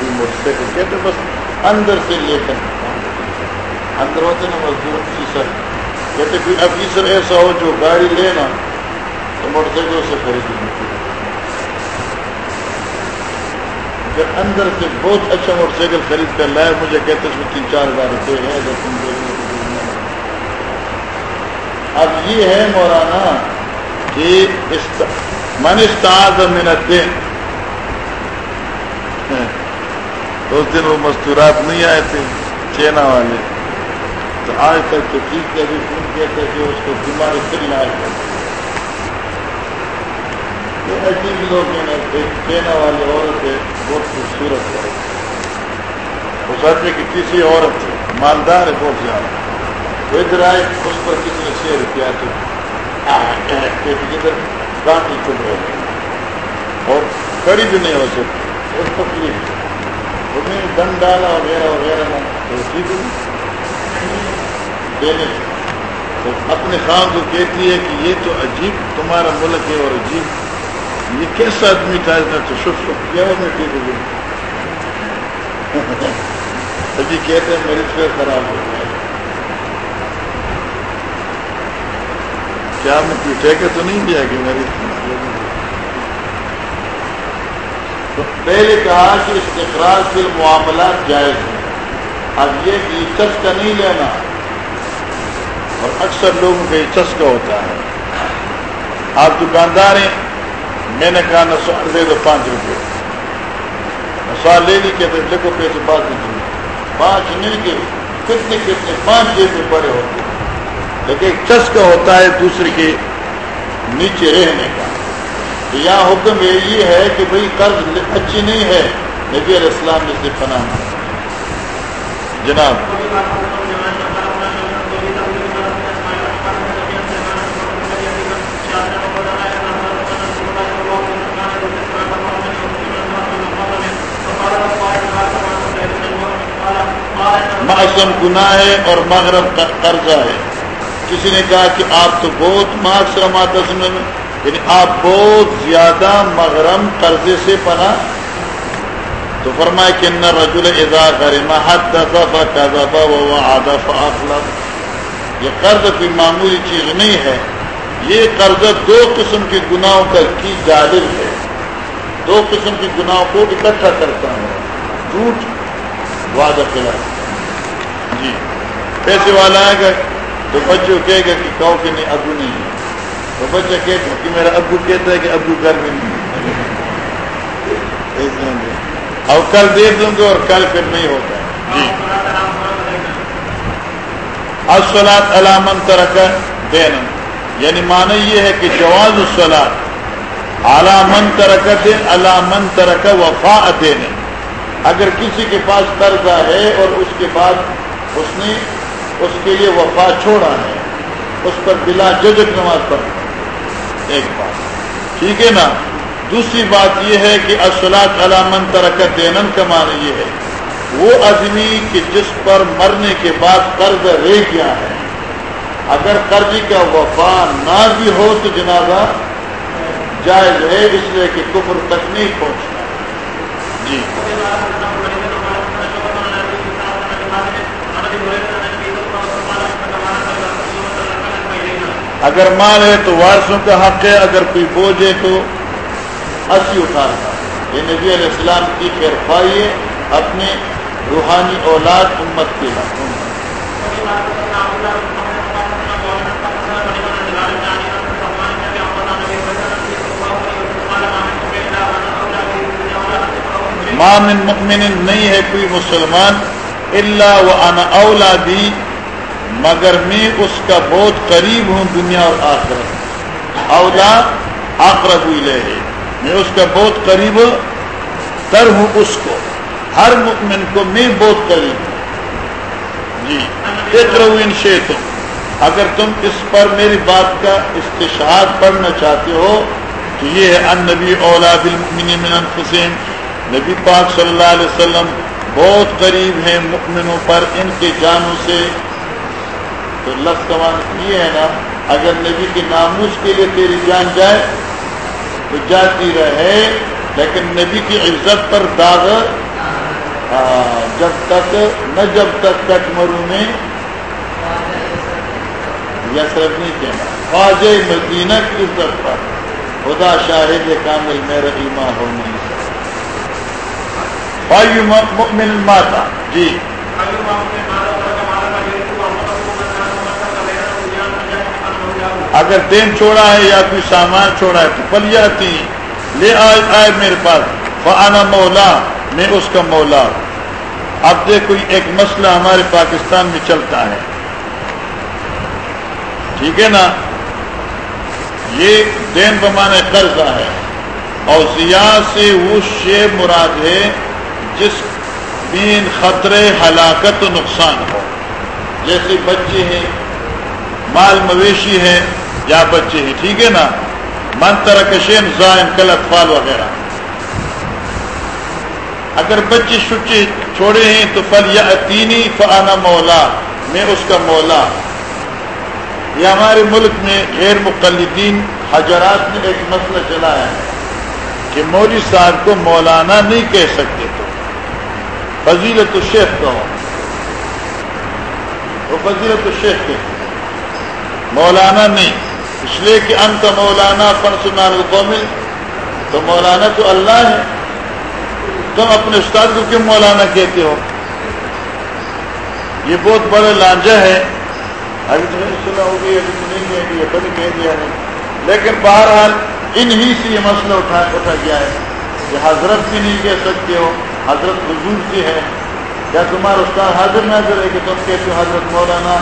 دی موٹر سائیکل کہتے بس اندر سے لے کر۔ اندر ہوتے نا، مزدور افیسر کہتے کوئی جی افیسر ایسا ہو، جو گاڑی لینا تو موٹر سائیکل سے خریدی پھر اندر سے بہت اچھا موٹر سائیکل خرید کر لائے، مجھے کہتے اس میں تین چار ہزار روپے ہے اگر تم اب یہ ہے مولانا کہ من استاد من الدین. اس دن وہ مستورات نہیں آئے تھے چینا والے. تو آج تک تو ٹھیک ہے، ابھی فون کیا تھا کہ اس کو بیماری پھر لائے عجیب لوگ ہیں چینا والی عورت ہے بہت خوبصورت ہے. وہ سچے کہ کسی عورت مالدار ہے، بہت زیادہ. آئے اس پر کسی نے ادھر کام ہی کھل رہے اور کڑی بھی نہیں ہو سکتی اس تکلیف انہیں دن ڈالا وغیرہ وغیرہ دینے تو اپنے خان کو کہتی ہے کہ یہ تو عجیب تمہارا ملک ہے اور عجیب یہ کیسا آدمی تھا اس نے تو شف شف کیا اور میں ٹھیک ہو گئی ابھی کہتے ہیں میری پھر خراب ہو گیا کیا میں پیٹے کے تو نہیں دیا کہ میری تو پہلے کہا کہ استقرار کے معاملات جائز ہیں۔ اب یہ کہ چسکا نہیں لینا۔ اور اکثر لوگوں کا یہ چسکا ہوتا ہے۔ آپ دکاندار ہیں۔ میں نے کہا نسوار دے دو پانچ روپے۔ نسوار لے لی کہ لکھو پیسے بات نہیں پانچ نہیں کے کتنے کتنے پانچ جیب میں بڑے ہوتے لیکن ایک چسک ہوتا ہے دوسرے کے نیچے رہنے کا۔ تو یہاں حکم یہ ہے کہ بھائی قرض اچھی نہیں ہے، نبی علیہ السلام نے سے پناہ جناب معصم گناہ ہے اور مغرب کا قرضہ ہے۔ کسی نے کہا کہ آپ تو بہت معاشرم میں یعنی آپ بہت زیادہ مغرم قرضے سے پنا تو فرمائے کہ نہ رجول ادا کرے محد دفع کا دفعہ وہ آدف یہ قرض کوئی معمولی چیز نہیں ہے، یہ قرض دو قسم کے گناہوں کا کی جادل ہے۔ دو قسم کے گناہوں کو اکٹھا کرتا ہوں۔ جھوٹ، وعدہ خلاف۔ جی پیسے والا آئے گا۔ تو بچوں کہے گا کہ کہو کہ نہیں، ابو نہیں ہے۔ تو بچہ کہتا کہ میرا ابو کہتا ہے کہ ابو گھر میں نہیں اور کل دے دوں گے اور کل پھر نہیں ہوتا جی۔ اصلاط علامن ترک دینا۔ یعنی معنی یہ ہے کہ جواز السلاد علامن ترک دین علامن ترک وفا دینے اگر کسی کے پاس قرضہ ہے اور اس کے بعد اس نے اس کے لیے وفا چھوڑا ہے، اس پر بلا ججک نماز پڑھ۔ ایک بات۔ ٹھیک ہے نا؟ دوسری بات یہ ہے کہ اصلاط علامن ترکت دینن کا معنی یہ ہے۔ وہ آدمی کہ جس پر مرنے کے بعد قرض رہ گیا ہے۔ اگر قرضی کا وفا نہ بھی ہو تو جنازہ جائز ہے، اس لیے کہ کفر تک نہیں پہنچنا جی۔ اگر مال ہے تو وارثوں کا حق ہے، اگر کوئی بوجھ ہے تو اسی اتارتا یہ نبی علیہ السلام کی خیر خواہی اپنے روحانی اولاد امت کے مامن مکمن نہیں ہے کوئی مسلمان اللہ و انا اولادی مگر میں اس کا بہت قریب ہوں دنیا اور آخرت۔ اولا آخرت ہوئی لے میں اس کا بہت قریب تر ہوں اس کو۔ ہر مکمن کو میں بہت قریب ہوں۔ جی ایک ان تم اگر تم اس پر میری بات کا استشہاد پڑھنا چاہتے ہو، تو یہ ہے ان نبی اولاد المؤمنین من انفسین نبی پاک صلی اللہ علیہ وسلم بہت قریب ہیں مکمنوں پر، ان کے جانوں سے۔ تو لفظ کمان یہ ہے نا، اگر نبی کے ناموس کے لیے تیری جان جائے تو جاتی رہے، لیکن نبی کی عزت پر داغ جب تک، نہ جب تک کٹ مرو میں۔ یسرف نہیں کہنا۔ خواجہ مدینہ کی عزت پر۔ خدا شاہد کامل میرا ایما ہو نہیں۔ مؤمن ماتا۔ جی۔ اگر دین چھوڑا ہے یا کوئی سامان چھوڑا ہے تو پلیاتی لے آئے آئے میرے پاس۔ فانا مولا، میں اس کا مولا اب دیکھو، ایک مسئلہ ہمارے پاکستان میں چلتا ہے۔ ٹھیک ہے نا؟ یہ دین بمانے قرضہ ہے۔ اور ضیا سے وہ شے مراد ہے جس بین خطرے، ہلاکت و نقصان ہو۔ جیسے بچے ہیں، مال مویشی ہیں یا بچے ہیں ٹھیک ہے نا؟ منتر کشین زائن کل اطفال وغیرہ۔ اگر بچے شچے چھوڑے ہیں تو پل یا تینی فانا مولا، میں اس کا مولا۔ یہ ہمارے ملک میں غیر مقلدین حجرات نے ایک مسئلہ چلایا ہے کہ مودی صاحب کو مولانا نہیں کہہ سکتے تو۔ فضیلت الشیخ کہو وہ فضیلت الشیخ کہتے مولانا نہیں۔ اس لیے کہ انت مولانا فنسمان القومل، تو مولانا تو اللہ ہے۔ تم اپنے استاد کو کیوں مولانا کہتے ہو؟ یہ بہت بڑا لانجا ہے۔ ابھی تو نہیں سنا ہوگی ابھی تو نہیں کہیں گے کبھی کہہ دیا نہیں لیکن بہرحال ان ہی سے یہ مسئلہ اٹھا اٹھا گیا ہے کہ حضرت بھی نہیں کہہ سکتے ہو، حضرت حضور سے ہے۔ کیا تمہارا استاد حاضر نہ کرے کہ تم کہتے ہو حضرت مولانا؟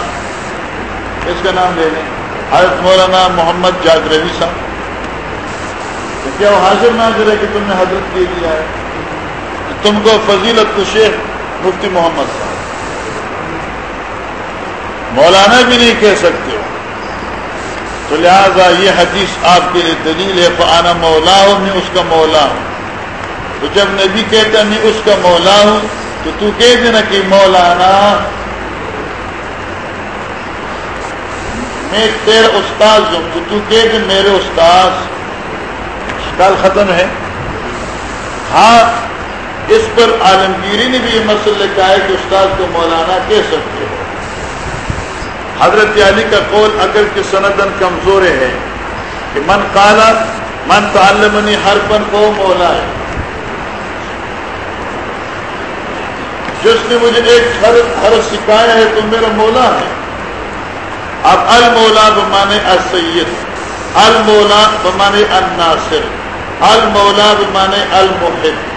اس کا نام لے لیں۔ حضرت مولانا محمد جاگ روی صاحب۔ کیا وہ حاضر ناظر ہے کہ تم نے حضرت دے دیا ہے۔ تم کو فضیلت کو شیخ مفتی محمد صاحب۔ مولانا بھی نہیں کہہ سکتے ہو۔ تو لہذا یہ حدیث آپ کے لیے دلیل ہے، فانا مولا ہوں، میں اس کا مولا ہوں۔ تو جب نبی کہتا میں اس کا مولا ہوں، تو تو کہہ دینا کہ مولانا میں تیرا استاد ہوں، تو تو کہ میرے استاد۔ کل ختم ہے۔ ہاں اس پر عالمگیری نے بھی یہ مسئلہ لکھا ہے کہ استاد کو مولانا کہہ سکتے ہو۔ حضرت علی کا قول اگر کہ سندن کمزور ہے کہ من کالا من تعلمنی ہر پن کو مولا ہے۔ جس نے مجھے ایک ہر سکھایا ہے تو میرا مولا ہے۔ اب المولا بمانے السید، المولا بمانے الناصر، المولا بمانے المحب،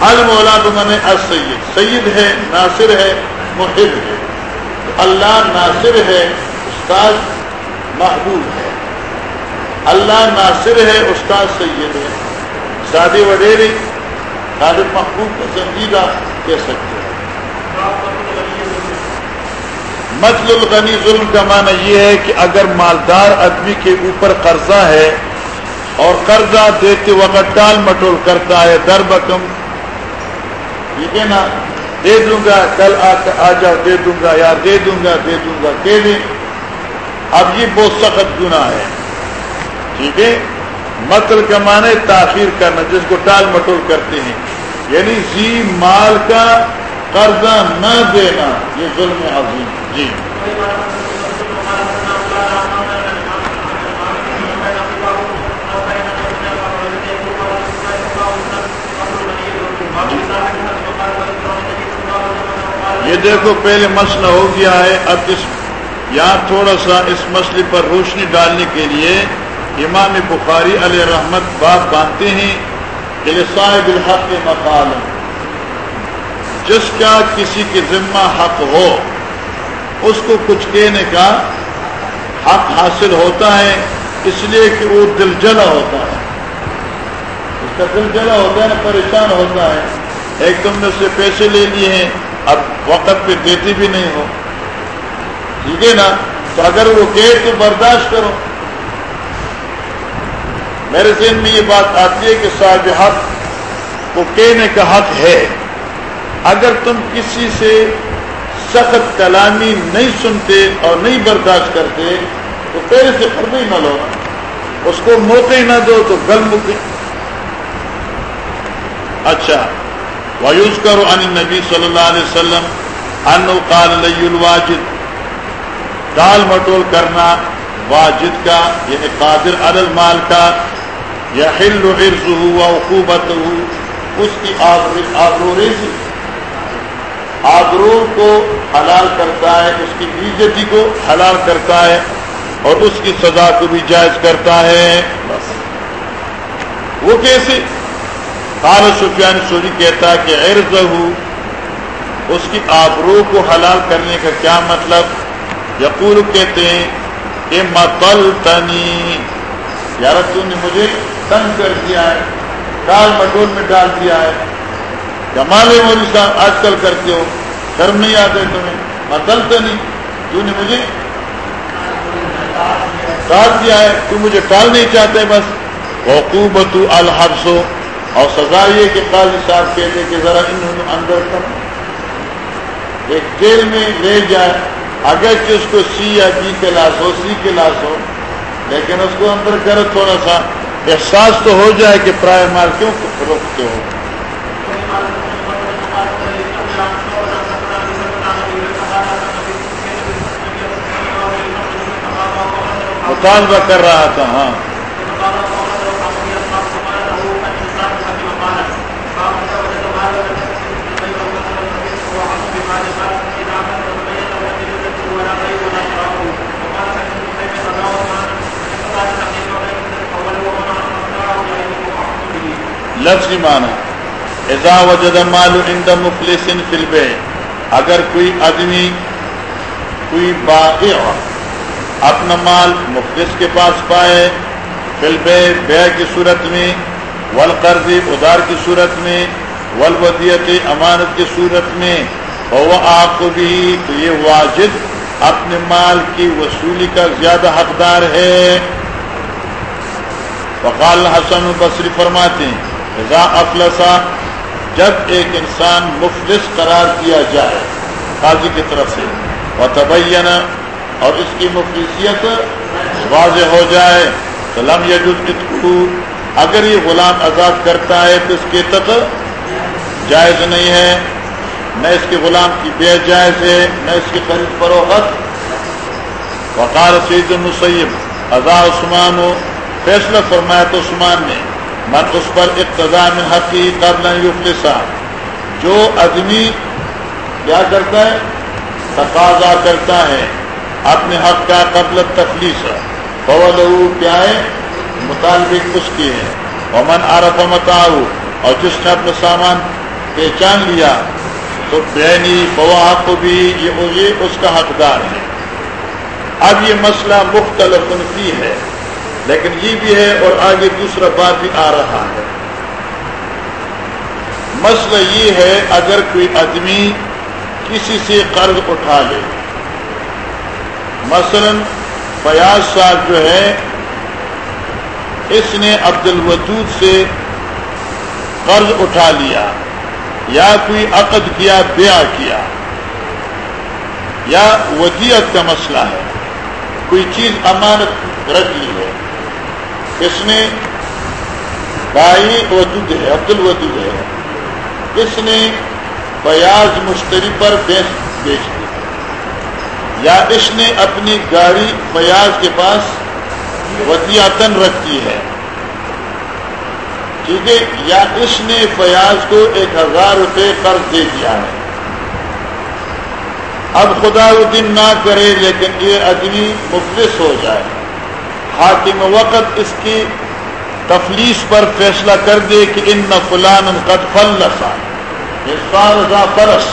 المولا بمانے السید، سید ہے، ناصر ہے، محب ہے۔ اللہ ناصر ہے، استاد محبوب ہے۔ اللہ ناصر ہے، استاد سید ہے۔ شادی وڈیری طالب محبوب پسندیدہ کہہ سکتے ہیں۔ مطل الغنی ظلم کا معنی یہ ہے کہ اگر مالدار آدمی کے اوپر قرضہ ہے اور قرضہ دیتے وقت ٹال مٹول کرتا ہے، در بکم۔ ٹھیک ہے نا؟ دے دوں گا، کل آ جاؤ دے دوں گا، یا دے دوں گا، دے دوں گا، دے دیں اب یہ بہت سخت گنا ہے۔ ٹھیک ہے؟ مطل کا معنی تاخیر کرنا، جس کو ٹال مٹول کرتے ہیں۔ یعنی زی مال کا قرضہ نہ دینا، یہ ظلم عظیم۔ جی۔ یہ دیکھو، پہلے مسئلہ ہو گیا ہے۔ اب اس، یہاں تھوڑا سا اس مسئلے پر روشنی ڈالنے کے لیے امام بخاری علیہ رحمت بات باندھتے ہیں کہ صاحب الحق مقال جس کا کسی کے ذمہ حق ہو، اس کو کچھ کہنے کا حق حاصل ہوتا ہے، اس لیے کہ وہ دل جلا ہوتا ہے۔ اس کا دل جلا ہوتا ہے، پریشان ہوتا ہے۔ ایک تم نے اس سے پیسے لے لیے ہیں، اب وقت پہ دیتی بھی نہیں ہو۔ ٹھیک ہے نا؟ تو اگر وہ کہے تو برداشت کرو۔ میرے ذہن میں یہ بات آتی ہے کہ صاحب حق کو کہنے کا حق ہے۔ اگر تم کسی سے سخت کلامی نہیں سنتے اور نہیں برداشت کرتے، تو پہلے سے ہی نہ لو۔ اس کو موقع نہ دو تو گل مکے اچھا۔ ویوز کرو ان نبی صلی اللہ علیہ وسلم ان قال الواجد۔ ڈال مٹول کرنا واجد کا یعنی قادر المال کا۔ یا ہل عرض ہوا ہو اس کی آبرو ریزی آبرو کو حلال کرتا ہے، اس کی بیجتی کو حلال کرتا ہے اور اس کی سزا کو بھی جائز کرتا ہے۔ بس وہ کیسے قال سفیان سوری کہتا کہ عرض اس کی آبرو کو حلال کرنے کا کیا مطلب؟ یقول کہتے ہیں کہ متل تنی یار تو نے مجھے تنگ کر دیا ہے ڈال مٹول میں ڈال دیا ہے۔ جمالے مولوی صاحب آج کل کرتے ہو شرم نہیں آتے تمہیں متل تنی تو نے مجھے ٹال دیا ہے، تو مجھے ٹال نہیں چاہتے، بس۔ حقوبت الحبس۔ اور سزا یہ کہ قاضی صاحب کہتے کہ ذرا انہوں نے اندر کر ایک جیل میں لے جائے اگر کہ اس کو سی یا جی بی کلاس ہو، سی کلاس ہو، لیکن اس کو اندر کرو تھوڑا سا احساس تو ہو جائے کہ پرائے مال کیوں روکتے ہو۔ مطالبہ کر رہا تھا ہاں۔ لفظ مانا ایزا وجد مال عند مفلس فلبے اگر کوئی آدمی کوئی باقی اپنا مال مفلس کے پاس پائے فلبے بے کی صورت میں، ول قرضی ادار کی صورت میں ولودیت امانت کی صورت میں وہ آپ کو بھی، تو یہ واجد اپنے مال کی وصولی کا زیادہ حقدار ہے۔ وقال حسن بصری فرماتے ہیں رضا افلسا جب ایک انسان مفلس قرار کیا جائے، قاضی کی طرف سے وہ تبینہ اور اس کی مفلسیت واضح ہو جائے تو لم اگر یہ غلام آزاد کرتا ہے تو اس کے تک جائز نہیں ہے۔ نہ اس کے غلام کی بے جائز ہے، نہ اس کی خرید فروخت۔ وقار سید المسیب ازا عثمان ہو فیصلہ فرمایا تو عثمان نے، من اس پر اقتدا میں حقی قبل یفلسا جو آدمی کیا کرتا ہے؟ تقاضا کرتا ہے۔ اپنے حق کا قبل تفلیس فول کیا ہے مطالبے اس کی ہے ومن عرف متاؤ اور جس نے اپنا سامان پہچان لیا، تو بینی فوا کو بھی، یہ اس کا حقدار ہے۔ اب یہ مسئلہ مختلف فی ہے، لیکن یہ بھی ہے اور آگے دوسرا بات بھی آ رہا ہے۔ مسئلہ یہ ہے، اگر کوئی آدمی کسی سے قرض اٹھا لے مثلا فیاض صاحب جو ہے، اس نے عبد الودود سے قرض اٹھا لیا، یا کوئی عقد کیا، بیاہ کیا، یا ودیت کا مسئلہ ہے، کوئی چیز امانت رکھ لی ہے۔ اس نے بھائی ودود ہے عبد الودود ہے، اس نے بیاض مشتری پر بیچ بیچ دی۔ یا اس نے اپنی گاڑی بیاض کے پاس ودیاتن رکھی ہے۔ ٹھیک ہے، یا اس نے فیاض کو ایک ہزار روپے قرض دے دیا ہے۔ اب خدا وہ دن نہ کرے، لیکن یہ آدمی مفلس ہو جائے۔ حاکم وقت اس کی تفلیس پر فیصلہ کر دے کہ ان نہ فلان قد فلسا فرس۔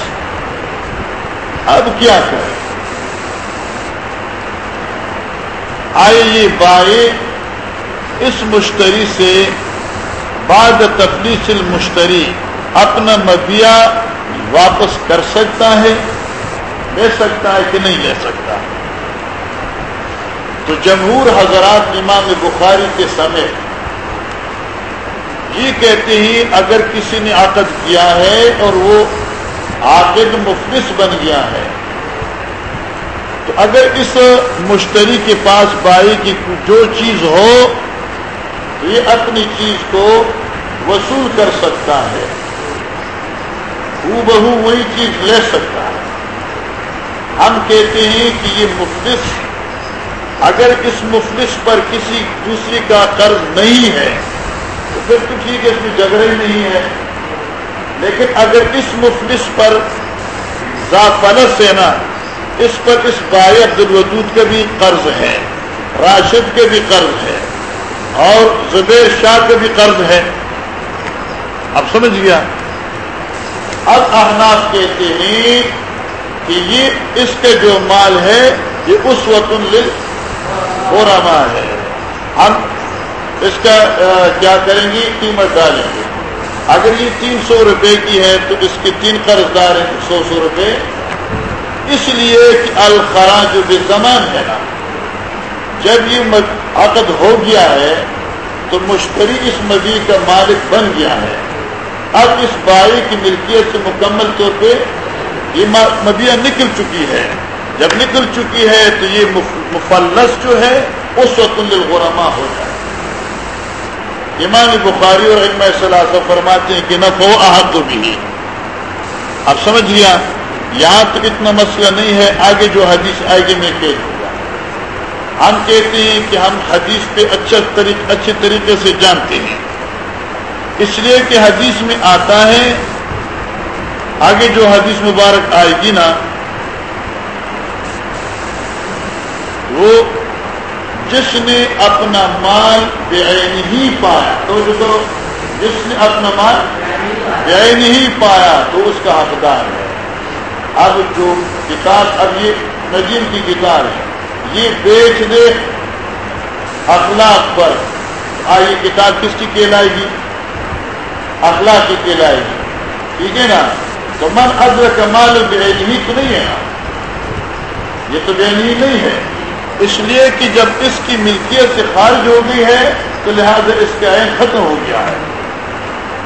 اب کیا کرے؟ آئے یہ بائے اس مشتری سے بعد تفلیس المشتری اپنا مبیا واپس کر سکتا ہے، لے سکتا ہے کہ نہیں لے سکتا۔ تو جمہور حضرات امام بخاری کے سمے یہ کہتے ہیں، اگر کسی نے عقد کیا ہے اور وہ عاقد مفلس بن گیا ہے اگر اس مشتری کے پاس بائی کی جو چیز ہو، یہ اپنی چیز کو وصول کر سکتا ہے۔ وہ بہو وہی چیز لے سکتا ہے۔ ہم کہتے ہیں کہ یہ مفلس، اگر اس مفلس پر کسی دوسری کا قرض نہیں ہے، تو پھر تو ٹھیک ہے، اس میں جھگڑے نہیں ہے۔ لیکن اگر اس مفلس پر ذات سے نا اس پر اس بائی عبد الودود کا بھی قرض ہے، راشد کے بھی قرض ہے، اور زبیر شاہ کا بھی قرض ہے۔ اب سمجھ گیا؟ اب احناف کہتے ہیں کہ یہ اس کے جو مال ہے، یہ اس وقت رما ہے۔ ہم اس کا کیا کریں گے؟ قیمت ڈالیں گے۔ اگر یہ تین سو روپے کی ہے تو اس کے تین قرض دار ہیں، سو سو روپے۔ اس لیے کہ الخرا جو بے زمان ہے۔ نا جب یہ عقد ہو گیا ہے، تو مشتری اس مبی کا مالک بن گیا ہے۔ اب اس بائی کی ملکیت سے مکمل طور پہ یہ مبیا نکل چکی ہے۔ جب نکل چکی ہے، تو یہ مفلس جو ہے، اس وقت الغرما ہو جائے۔ امام بخاری اور علم صلاح فرماتے ہیں کہ نفو احق بھی۔ اب سمجھ گیا یہاں تو اتنا مسئلہ نہیں ہے، آگے جو حدیث آئے گی میں کہہ دوں گا۔ ہم کہتے ہیں کہ ہم حدیث پہ اچھا طریق، اچھے طریقے سے جانتے ہیں۔ اس لیے کہ حدیث میں آتا ہے، آگے جو حدیث مبارک آئے گی نا، وہ جس نے اپنا مال بے ہی پایا تو جو جس نے اپنا مال بے ہی پایا تو اس کا حقدار ہے۔ اب جو کتاب اب یہ نجیم کی کتاب ہے، یہ بیچ دے اخلاق پر۔ آئیے کتاب کس کی کہلائے گی؟ اخلاق کی کہلائے گی۔ ٹھیک ہے نا؟ تو من ادر کمال بے تو نہیں ہے۔ نا یہ تو بے نہیں ہے۔ اس لیے کہ جب اس کی ملکیت سے خارج ہو گئی ہے، تو لہذا اس کا عین ختم ہو گیا ہے۔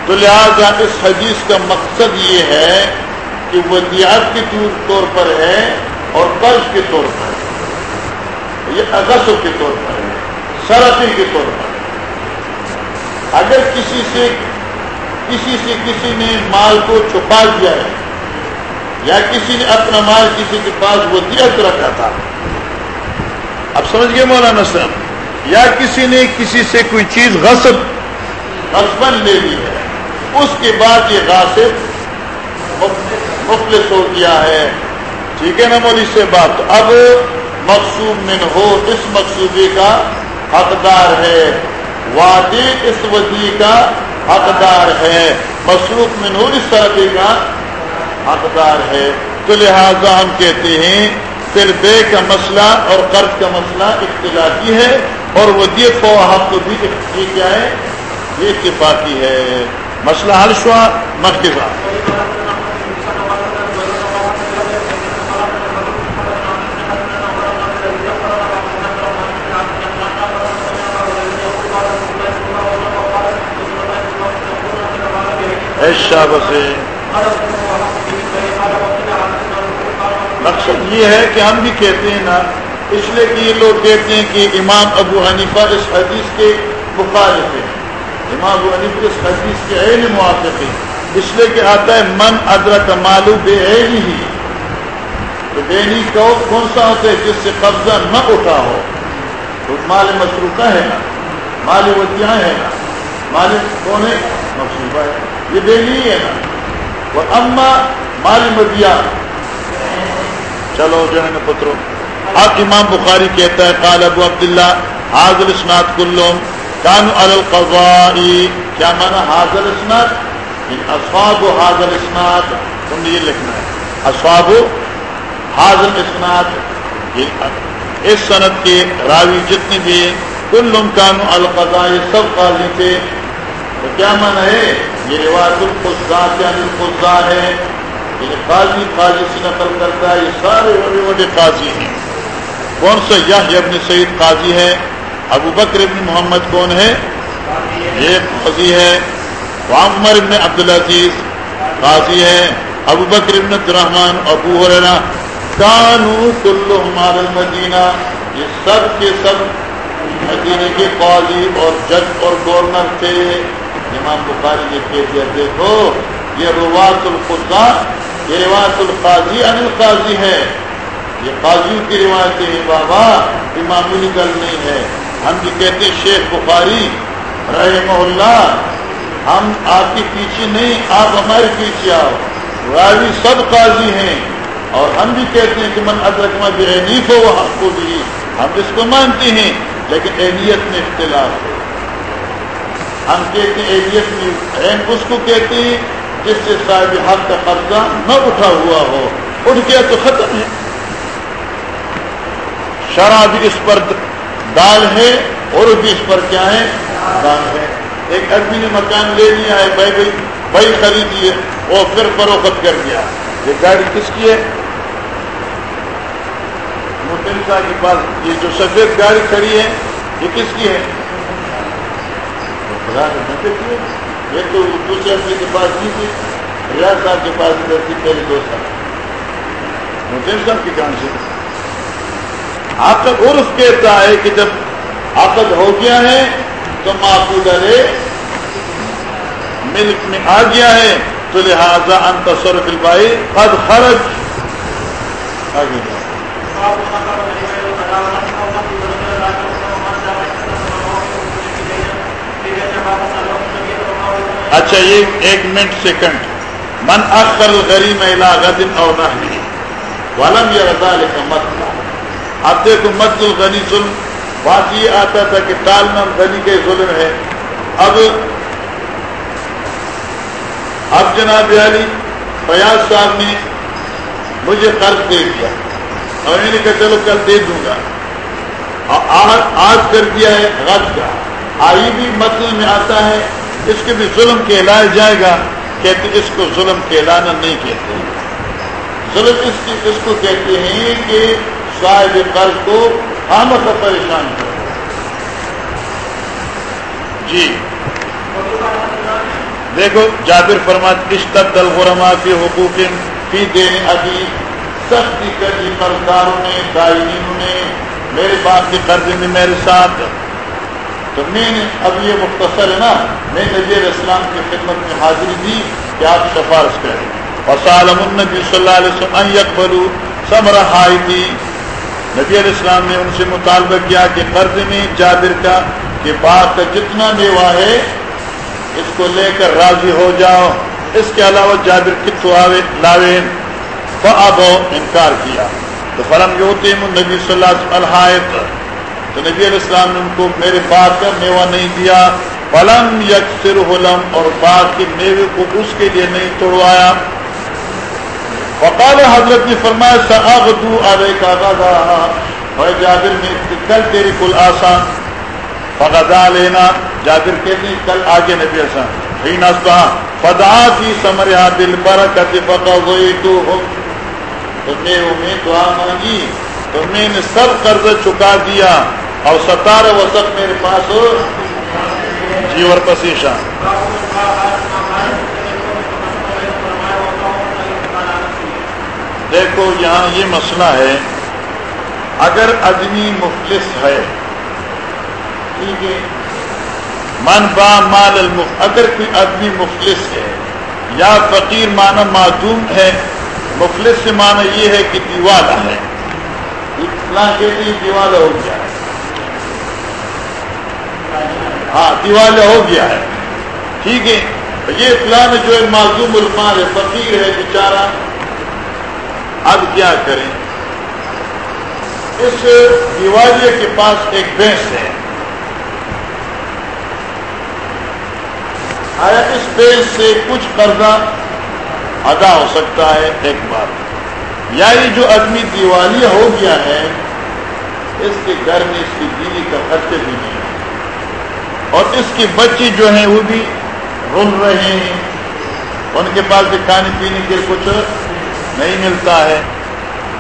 تو لہذا اس حدیث کا مقصد یہ ہے کہ ودیات کے طور پر ہے اور قرض کے طور پر ہے۔ یہ اگست کے طور پر ہے سرحدی کے طور پر ہے۔ اگر کسی سے کسی سے کسی نے مال کو چھپا دیا ہے یا کسی نے اپنا مال کسی کے پاس ودیت رکھا تھا، اب سمجھ گئے مولانا صاحب؟ یا کسی نے کسی سے کوئی چیز غصب غصبن لے لی ہے، اس کے بعد یہ غاصب مفلس ہو گیا ہے۔ ٹھیک ہے نا مولی سے بات۔ اب مقصوب من ہو، اس مقصوبے کا حقدار ہے۔ وادی اس ودی کا حقدار ہے۔ مصروف من ہو، اس طرح کا حقدار ہے۔ تو لہذا ہم کہتے ہیں پھر بے کا مسئلہ اور قرض کا مسئلہ اختلافی ہے اور وہ دیت کو آپ کو بھی یہ کیا ہے۔ یہ اتفاقی ہے۔ مسئلہ حل شوا، مکتبہ۔ سے مقصد یہ ہے کہ ہم بھی کہتے ہیں نا، اس لیے کہ یہ لوگ کہتے ہیں کہ امام ابو حنیفہ اس حدیث کے مخالف ہے امام ابو حنیفہ اس حدیث کے عین موافق ہے اس لیے کہ آتا ہے، من ادرک مالو بے عین ہی تو بینی کو کون سا ہوتا ہے؟ جس سے قبضہ نہ اٹھا ہو۔ تو مال مصروفہ ہے نا۔ مال ودیاں ہے نا۔ مال کون ہے؟ مصروفہ ہے۔ یہ بینی ہے نا۔ وہ اما مال مدیا۔ چلو جو ہے پترو۔ اب امام بخاری کہتا ہے، قال ابو عبداللہ، حاضر اسناد کلوم کان القضائی کیا مانا حاضر اسناد؟ یعنی اسواب حاضر اسناد۔ تم نے یہ لکھنا ہے۔ اسواب حاضر اسناد۔ اس صنعت کے راوی جتنے بھی کلم کانو القضاء، سب قاضی تھے۔ تو کیا مانا ہے؟ یہ روایت القضاء یعنی القضاء ہے؟ یعنی قاضی قاضی سے نقل کرتا ہے، یہ سارے بڑے بڑے قاضی ہیں۔ کون سا؟ یہ ابن سعید قاضی ہے۔ ابو بکر ابن محمد کون ہے؟ یہ قاضی ہے۔ عمر ابن عبدالعزیز قاضی ہے۔ ابو بکر ابن الرحمان ابو حرا کانو کلو ہمارا مدینہ یہ سب کے سب مدینے کے قاضی اور جج اور گورنر تھے۔ امام بخاری یہ کہہ دیا، دیکھو، یہ روات القدہ یہ روایت القاضی ان القاضی ہے۔ یہ قاضیوں کی روایتیں ہیں، بابا یہ معمولی گل نہیں ہے۔ ہم بھی کہتے ہیں، شیخ بخاری رحمہ اللہ، ہم آپ کے پیچھے نہیں، آپ ہمارے پیچھے آؤ۔ راوی سب قاضی ہیں۔ اور ہم بھی کہتے ہیں کہ من ادرک میں بھی ہو وہ حق کو بھی۔ ہم اس کو مانتے ہیں، لیکن اہلیت میں اختلاف ہے۔ ہم کہتے ہیں اہلیت میں اس کو کہتے ہیں جس سے صاحب حق کا قرضہ نہ اٹھا ہوا ہو۔ اٹھ گیا تو ختم ہے شراب اس پر دال ہے اور بھی اس پر کیا ہے؟ دال ہے۔ ایک آدمی نے مکان لے لیا ہے، بھائی بھائی بھائی خریدیے۔ اور پھر فروخت کر دیا یہ گاڑی کس کی ہے؟ صاحب کے پاس یہ جو سفید گاڑی کھڑی ہے، یہ کس کی ہے؟ یہ تو دوسرے آدمی کے پاس نہیں تھی ریاض صاحب کے پاس ادھر تھی پہلے دو سال۔ مسلم صاحب کی کہاں سے۔ عقد عرف کہتا ہے کہ جب عقد ہو گیا ہے، تو معقول ارے ملک میں آ گیا ہے، تو لہذا ان تصور بھائی قد خرچ آگے اچھا یہ ایک منٹ، سیکنڈ۔ من اخر غریب غدن اور نہ ولم یہ رضا کا مت اب دیکھو مت الغنی ظلم۔ بات یہ آتا تھا کہ تالم غنی کے ظلم ہے۔ اب اب جناب علی فیاض صاحب نے مجھے قرض دے دیا۔ اور میں نے کہا، چلو کل دے دوں گا۔ اور آج کر دیا ہے غد کا۔ آئی بھی مطلب میں آتا ہے۔ اس کے بھی ظلم کہلایا جائے گا، کہتے اس کو ظلم کہلانا نہیں کہتے ظلم اس کی، اس کو کہتے ہیں کہ صاحب قرض کو ہم کا پریشان کرو جی۔ دیکھو، جابر فرمات اشتد الغرما فی حقوق فی دین ابھی سختی کری قرضداروں نے دائنینوں نے، میرے باپ کے قرض میں میرے ساتھ۔ تو میں نے اب یہ مختصر ہے نا، میں نبی علیہ السلام کی خدمت میں حاضری دی کہ آپ سفارش کریں۔ وسالم النبی صلی اللہ علیہ وسلم یکبلو سمرا تھی نبی علیہ السلام نے ان سے مطالبہ کیا کہ قرض میں جابر کا کہ باپ کا جتنا میوہ ہے، اس کو لے کر راضی ہو جاؤ۔ اس کے علاوہ جابر کتو آوے، لاوے۔ انکار کیا۔ تو فلم یوتیم نبی صلی اللہ علیہ تو نبی علیہ السلام نے ان کو میرے بات کا میوہ نہیں دیا۔ فلم یکسر حلم اور بات کے میوے کو اس کے لیے نہیں توڑوایا۔ وقال حضرت نے فرمایا ساغدو ارے کا غدا۔ اور جابر میں کل تیری کل آسان۔ فغدا لینا جابر کہتے ہیں، کل آگے نبی آسان ہی نسبہ فدا کی سمریا دل برکت فقضیتو تو میں میں دعا مانگی۔ تو میں نے سب قرض چکا دیا اور ستارہ وسط میرے پاس ہو جیور پسیشا دیکھو، یہاں یہ مسئلہ ہے، اگر آدمی مفلس ہے، ٹھیک ہے، من با مال المف، اگر کوئی آدمی مفلس ہے، یا فقیر مانا معدوم ہے، مفلس سے معنی یہ ہے کہ دیوالا ہے۔ کہتے ہیں دیوالا ہو گیا۔ ہے ہاں دیوالا ہو گیا ہے۔ ٹھیک ہے۔ یہ فلان جو ہے معذوم الفان ہے، فقیر ہے، بیچارہ۔ اب کیا کریں؟ اس دیوالیہ کے پاس ایک بھینس ہے۔ آیا، اس بھینس سے کچھ قرضہ ادا ہو سکتا ہے۔ ایک بات۔ یا یہ جو آدمی دیوالیہ ہو گیا ہے، اس کے گھر میں اس کی بیوی کا خرچ بھی نہیں ہے۔ اور اس کی بچی جو ہیں، وہ بھی رول رہے ہیں۔ ان کے پاس بھی کھانے پینے کے کچھ نہیں ملتا ہے۔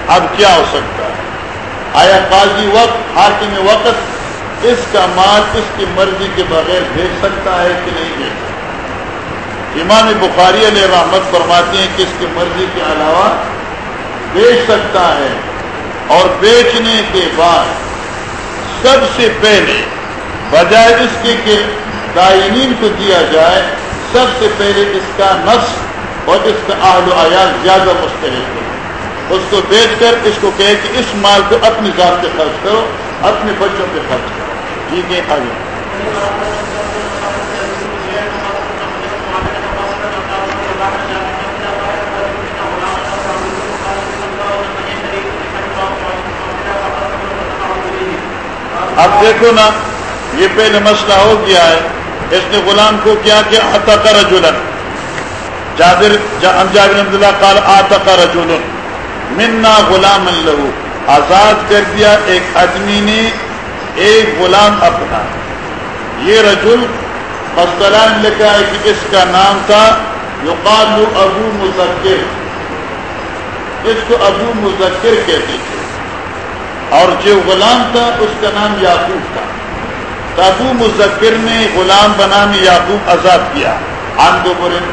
اب کیا ہو سکتا ہے؟ آیا قاضی وقت، حاکم وقت اس کا مال اس کی مرضی کے بغیر بھیج سکتا ہے کہ نہیں بھیج سکتا؟ امام بخاری علیہ رحمت فرماتے ہیں کہ اس کی مرضی کے علاوہ بیچ سکتا ہے اور بیچنے کے بعد سب سے پہلے بجائے اس کے کہ دائنین کو دیا جائے، سب سے پہلے اس کا نفس اور اس کا آہد و عیال زیادہ مستحق ہے اس کو بیچ کر اس کو کہے کہ اس مال کو اپنی ذات پہ خرچ کرو، اپنے بچوں پہ خرچ کرو۔ ٹھیک ہے، آگے۔ اب دیکھو نا، یہ پہلے مسئلہ ہو گیا ہے، اس نے غلام کو کیا کہ عطا کا رجولن جابر جابر عبداللہ قال آتا کا رجولن منا غلام لہو۔ آزاد کر دیا ایک آدمی نے، ایک غلام اپنا۔ یہ رجل مسلان لکھا ہے کہ اس کا نام تھا یقال ابو مذکر۔ اس کو ابو مذکر کہتے تھے۔ اور جو غلام تھا، اس کا نام یعقوب تھا۔ ابو مذکر نے غلام بنام یعقوب آزاد کیا۔ آن دو برن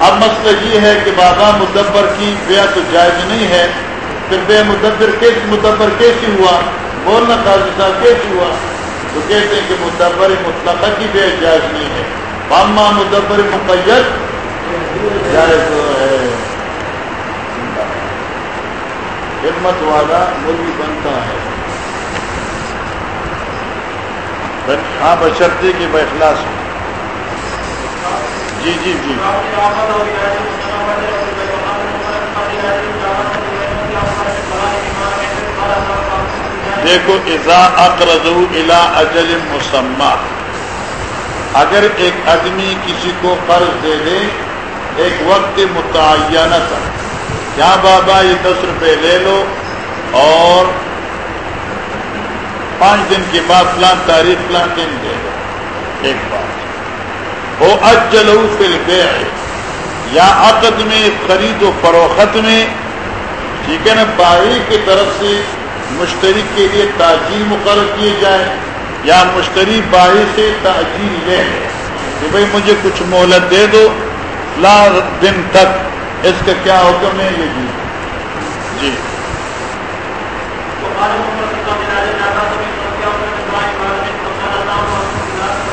اب مسئلہ یہ ہے کہ بابا مدبر کی بیا تو جائز نہیں ہے۔ پھر بے مدبر کیسے مدبر کیسے ہوا؟ بولنا قاضی صاحب، کیسے ہوا؟ تو کہتے ہیں کہ مدبر مطلق کی بے جائز نہیں ہے۔ ماما مدبر مقیت جائز ہے۔ خدمت والا مرغی بنتا ہے۔ ہاں بشرتے کہ بہ اخلاص ہو جی جی جی. دیکھو ازا اقرض الا اجل مسمہ اگر ایک آدمی کسی کو قرض دے دے، ایک وقت متعینہ تک کیا بابا، یہ دس روپے لے لو اور پانچ دن کے بعد فلان تاریخ، فلان دن دے دو۔ ایک بات۔ وہ اجلو فل بے یا عقد میں، خرید و فروخت میں۔ ٹھیک ہے نا؟ بائی کی طرف سے مشتری کے لیے تاجیل مقرر کیے جائے یا مشتری بائی سے تاجیل لے کہ بھائی مجھے کچھ مہلت دے دو، لا دن تک۔ اس کا کیا حکم ہے؟ یہ جی۔ جی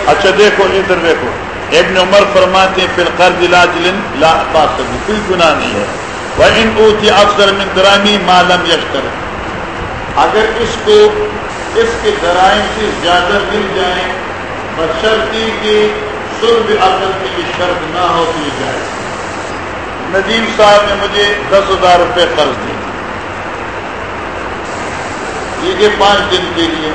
اچھا دیکھو، ادھر دیکھو۔ ابن عمر فرماتے ہیں پھر قرض لاجلن لا پاس کوئی گناہ نہیں ہے۔ وہ ان اوتی افسر من درامی معلوم یشتر اگر اس کو، اس کے ذرائع سے زیادہ مل جائیں بشرطی کی سرب عقل کی شرط نہ ہو تو یہ جائے ندیم صاحب نے مجھے دس ہزار روپے قرض دی ٹھیک ہے پانچ دن کے لیے۔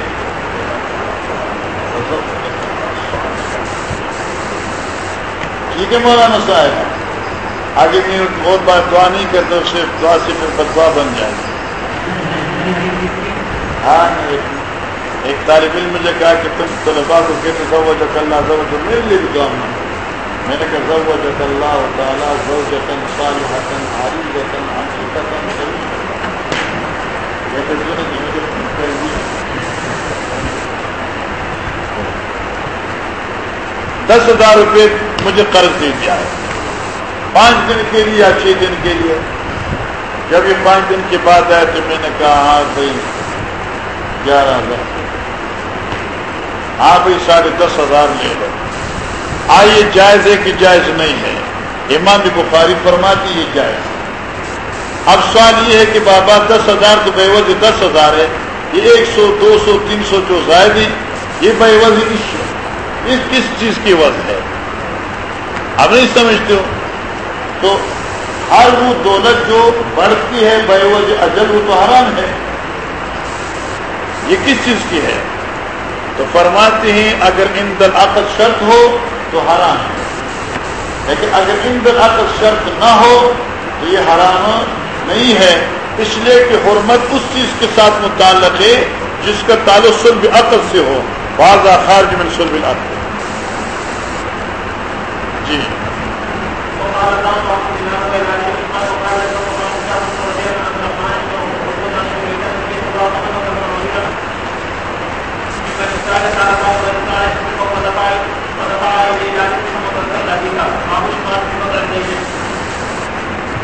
ٹھیک ہے مولانا صاحب آگے میں اور بار دعا نہیں کرتا صرف دعا سے پھر بدوا بن جائے۔ ہاں ایک طالب علم مجھے کہا کہ تم طلبا کو کہتے تھا وہ جو کل آتا تو میرے لیے بھی دعا مانگا میں نے کہا سب زوجت اللہ تعالیٰ زوجتن صالحتن عریضتن حقیقتن دس ہزار روپے مجھے قرض دے دیا ہے۔ پانچ دن کے لیے یا چھ دن کے لیے؟ جب یہ پانچ دن کے بعد آئے تو میں نے کہا ہاں بھائی گیارہ ہزار۔ ہاں بھائی ساڑھے دس ہزار لے لو۔ آئیے جائز ہے کہ جائز نہیں ہے۔ امام بخاری فرماتی یہ جائز۔ اب سوال یہ ہے کہ بابا دس ہزار تو بےوز دس ہزار ہے، یہ ایک سو، دو سو، تین سو جو زائد ہے یہ بے وز اس کس چیز کی وجہ ہے؟ اب نہیں سمجھتے ہو؟ تو ہر وہ دولت جو بڑھتی ہے بے وز اجل وہ تو حرام ہے۔ یہ کس چیز کی ہے؟ تو فرماتے ہیں اگر ان دل عقد شرط ہو تو حرام ہے۔ لیکن اگر ان دلاقت شرط نہ ہو تو یہ حرام نہیں ہے۔ اس لیے کہ حرمت اس چیز کے ساتھ متعلق ہے جس کا تعلق سلب عقل سے ہو۔ بعض خارج میں سلب العقل جی۔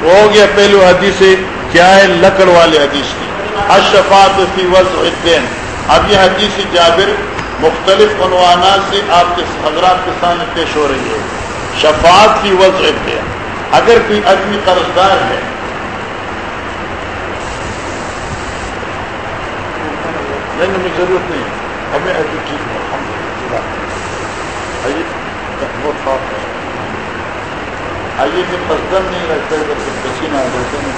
ہو گیا پہلو حدیث کیا ہے؟ لکڑ والے حدیث کی۔ اشفات فی وضع الدین اب یہ حدیث جابر مختلف عنوانات سے آپ کے حضرات کے سامنے پیش ہو رہی ہے۔ شفاعت کی وضع الدین اگر کوئی آدمی قرضدار ہے، نہیں ہمیں ضرورت نہیں۔ ہمیں ابھی ٹھیک ہے بہت ہے آئیے کہ پسند نہیں رکھتا پسینہ نہیں۔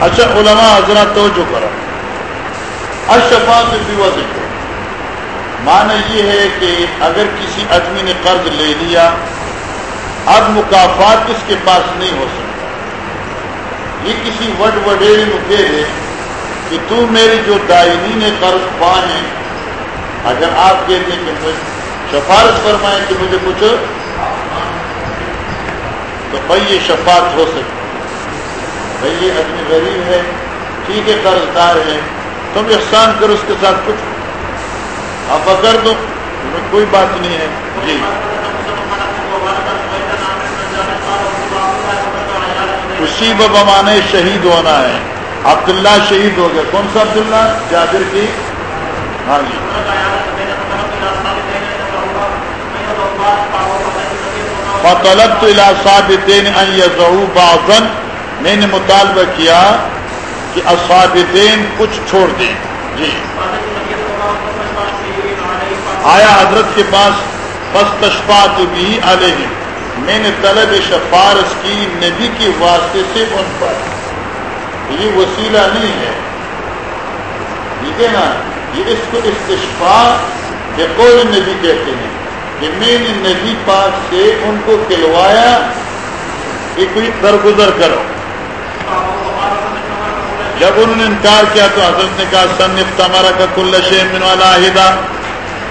اچھا علماء حضرات تو جو کرا اشفاط بھی معنی یہ ہے کہ اگر کسی آدمی نے قرض لے لیا، اب مقافات اس کے پاس نہیں ہو سکتا۔ یہ کسی وڈ وڈیری مکے ہے کہ تو میری جو دائنی نے قرض پائے اگر آپ کہتے ہیں کہ سفارش فرمائیں کہ مجھے کچھ تو بھائی یہ شفاعت ہو سکتی۔ بھائی یہ آدمی غریب ہے، ٹھیک ہے قرض دار ہے تم احسان کرو اس کے ساتھ کچھ۔ آپ کر دو کوئی بات نہیں ہے۔ جی۔ اسی بمانے شہید ہونا ہے۔ عبداللہ شہید ہو گیا کون سا عبداللہ؟ جابر کی۔ ہاں جی۔ فطلب تو ثابتین ان یزعو بعضا۔ میں نے مطالبہ کیا کہ اصابتین کچھ چھوڑ دیں۔ جی۔ آیا حضرت کے پاس بس تشفات بھی علیہ۔ میں نے طلب شفارش کی نبی کے واسطے سے ان پر۔ یہ وسیلہ نہیں ہے۔ ٹھیک ہے نا؟ یہ اس کو استشفا یا کوئی نبی کہتے ہیں کہ میں نے نبی پاک سے ان کو کھلوایا کہ کوئی درگزر کرو۔ جب انہوں نے انکار کیا تو حضرت نے کہا سنف تمہارا کا کل من والا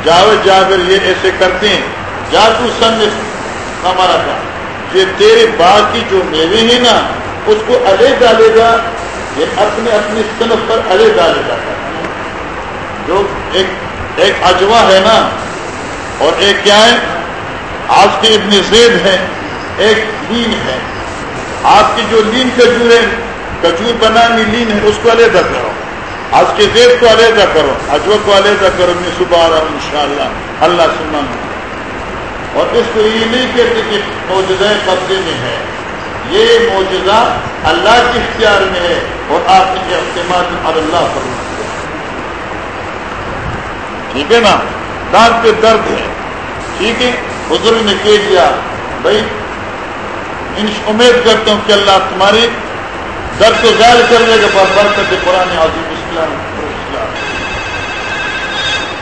جاو جابر، یہ ایسے کرتے ہیں۔ جا تو سنف ہمارا کا۔ یہ تیرے باغ کی جو میوے ہیں نا، اس کو الے ڈالے گا۔ یہ اپنے اپنی صنف پر الے ڈالے گا۔ جو ایک ایک اجوا ہے نا، اور ایک کیا ہے؟ آج کے ابن زید ہے ایک لین ہے۔ آپ کی جو لین کجور ہے کجور بنانی لین ہے، اس کو علیحدہ کرو۔ آج کے زید کو علیحدہ کرو اجوا کو علیحدہ کرو۔ میں صبح آ رہا ہوں ان شاء اللہ اللہ اور اس کو یہ نہیں کہتے کہ موجودہ قبضے میں ہے۔ یہ موجودہ اللہ کے اختیار میں ہے اور آپ کے اعتماد اللہ پر ٹھیک ہے نا؟ دانت پہ درد ہے۔ ٹھیک ہے؟ بزرگ نے کہہ دیا، بھائی امید کرتا ہوں کہ اللہ تمہاری درد کو ظاہر کر لے گا برکت قرآن عظیم اسلام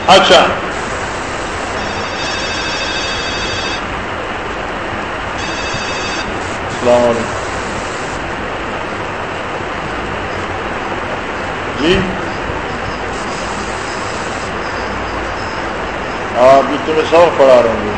اچھا. السلام علیکم. جی؟ ابھی تمہیں سبق پڑھا رہا ہوں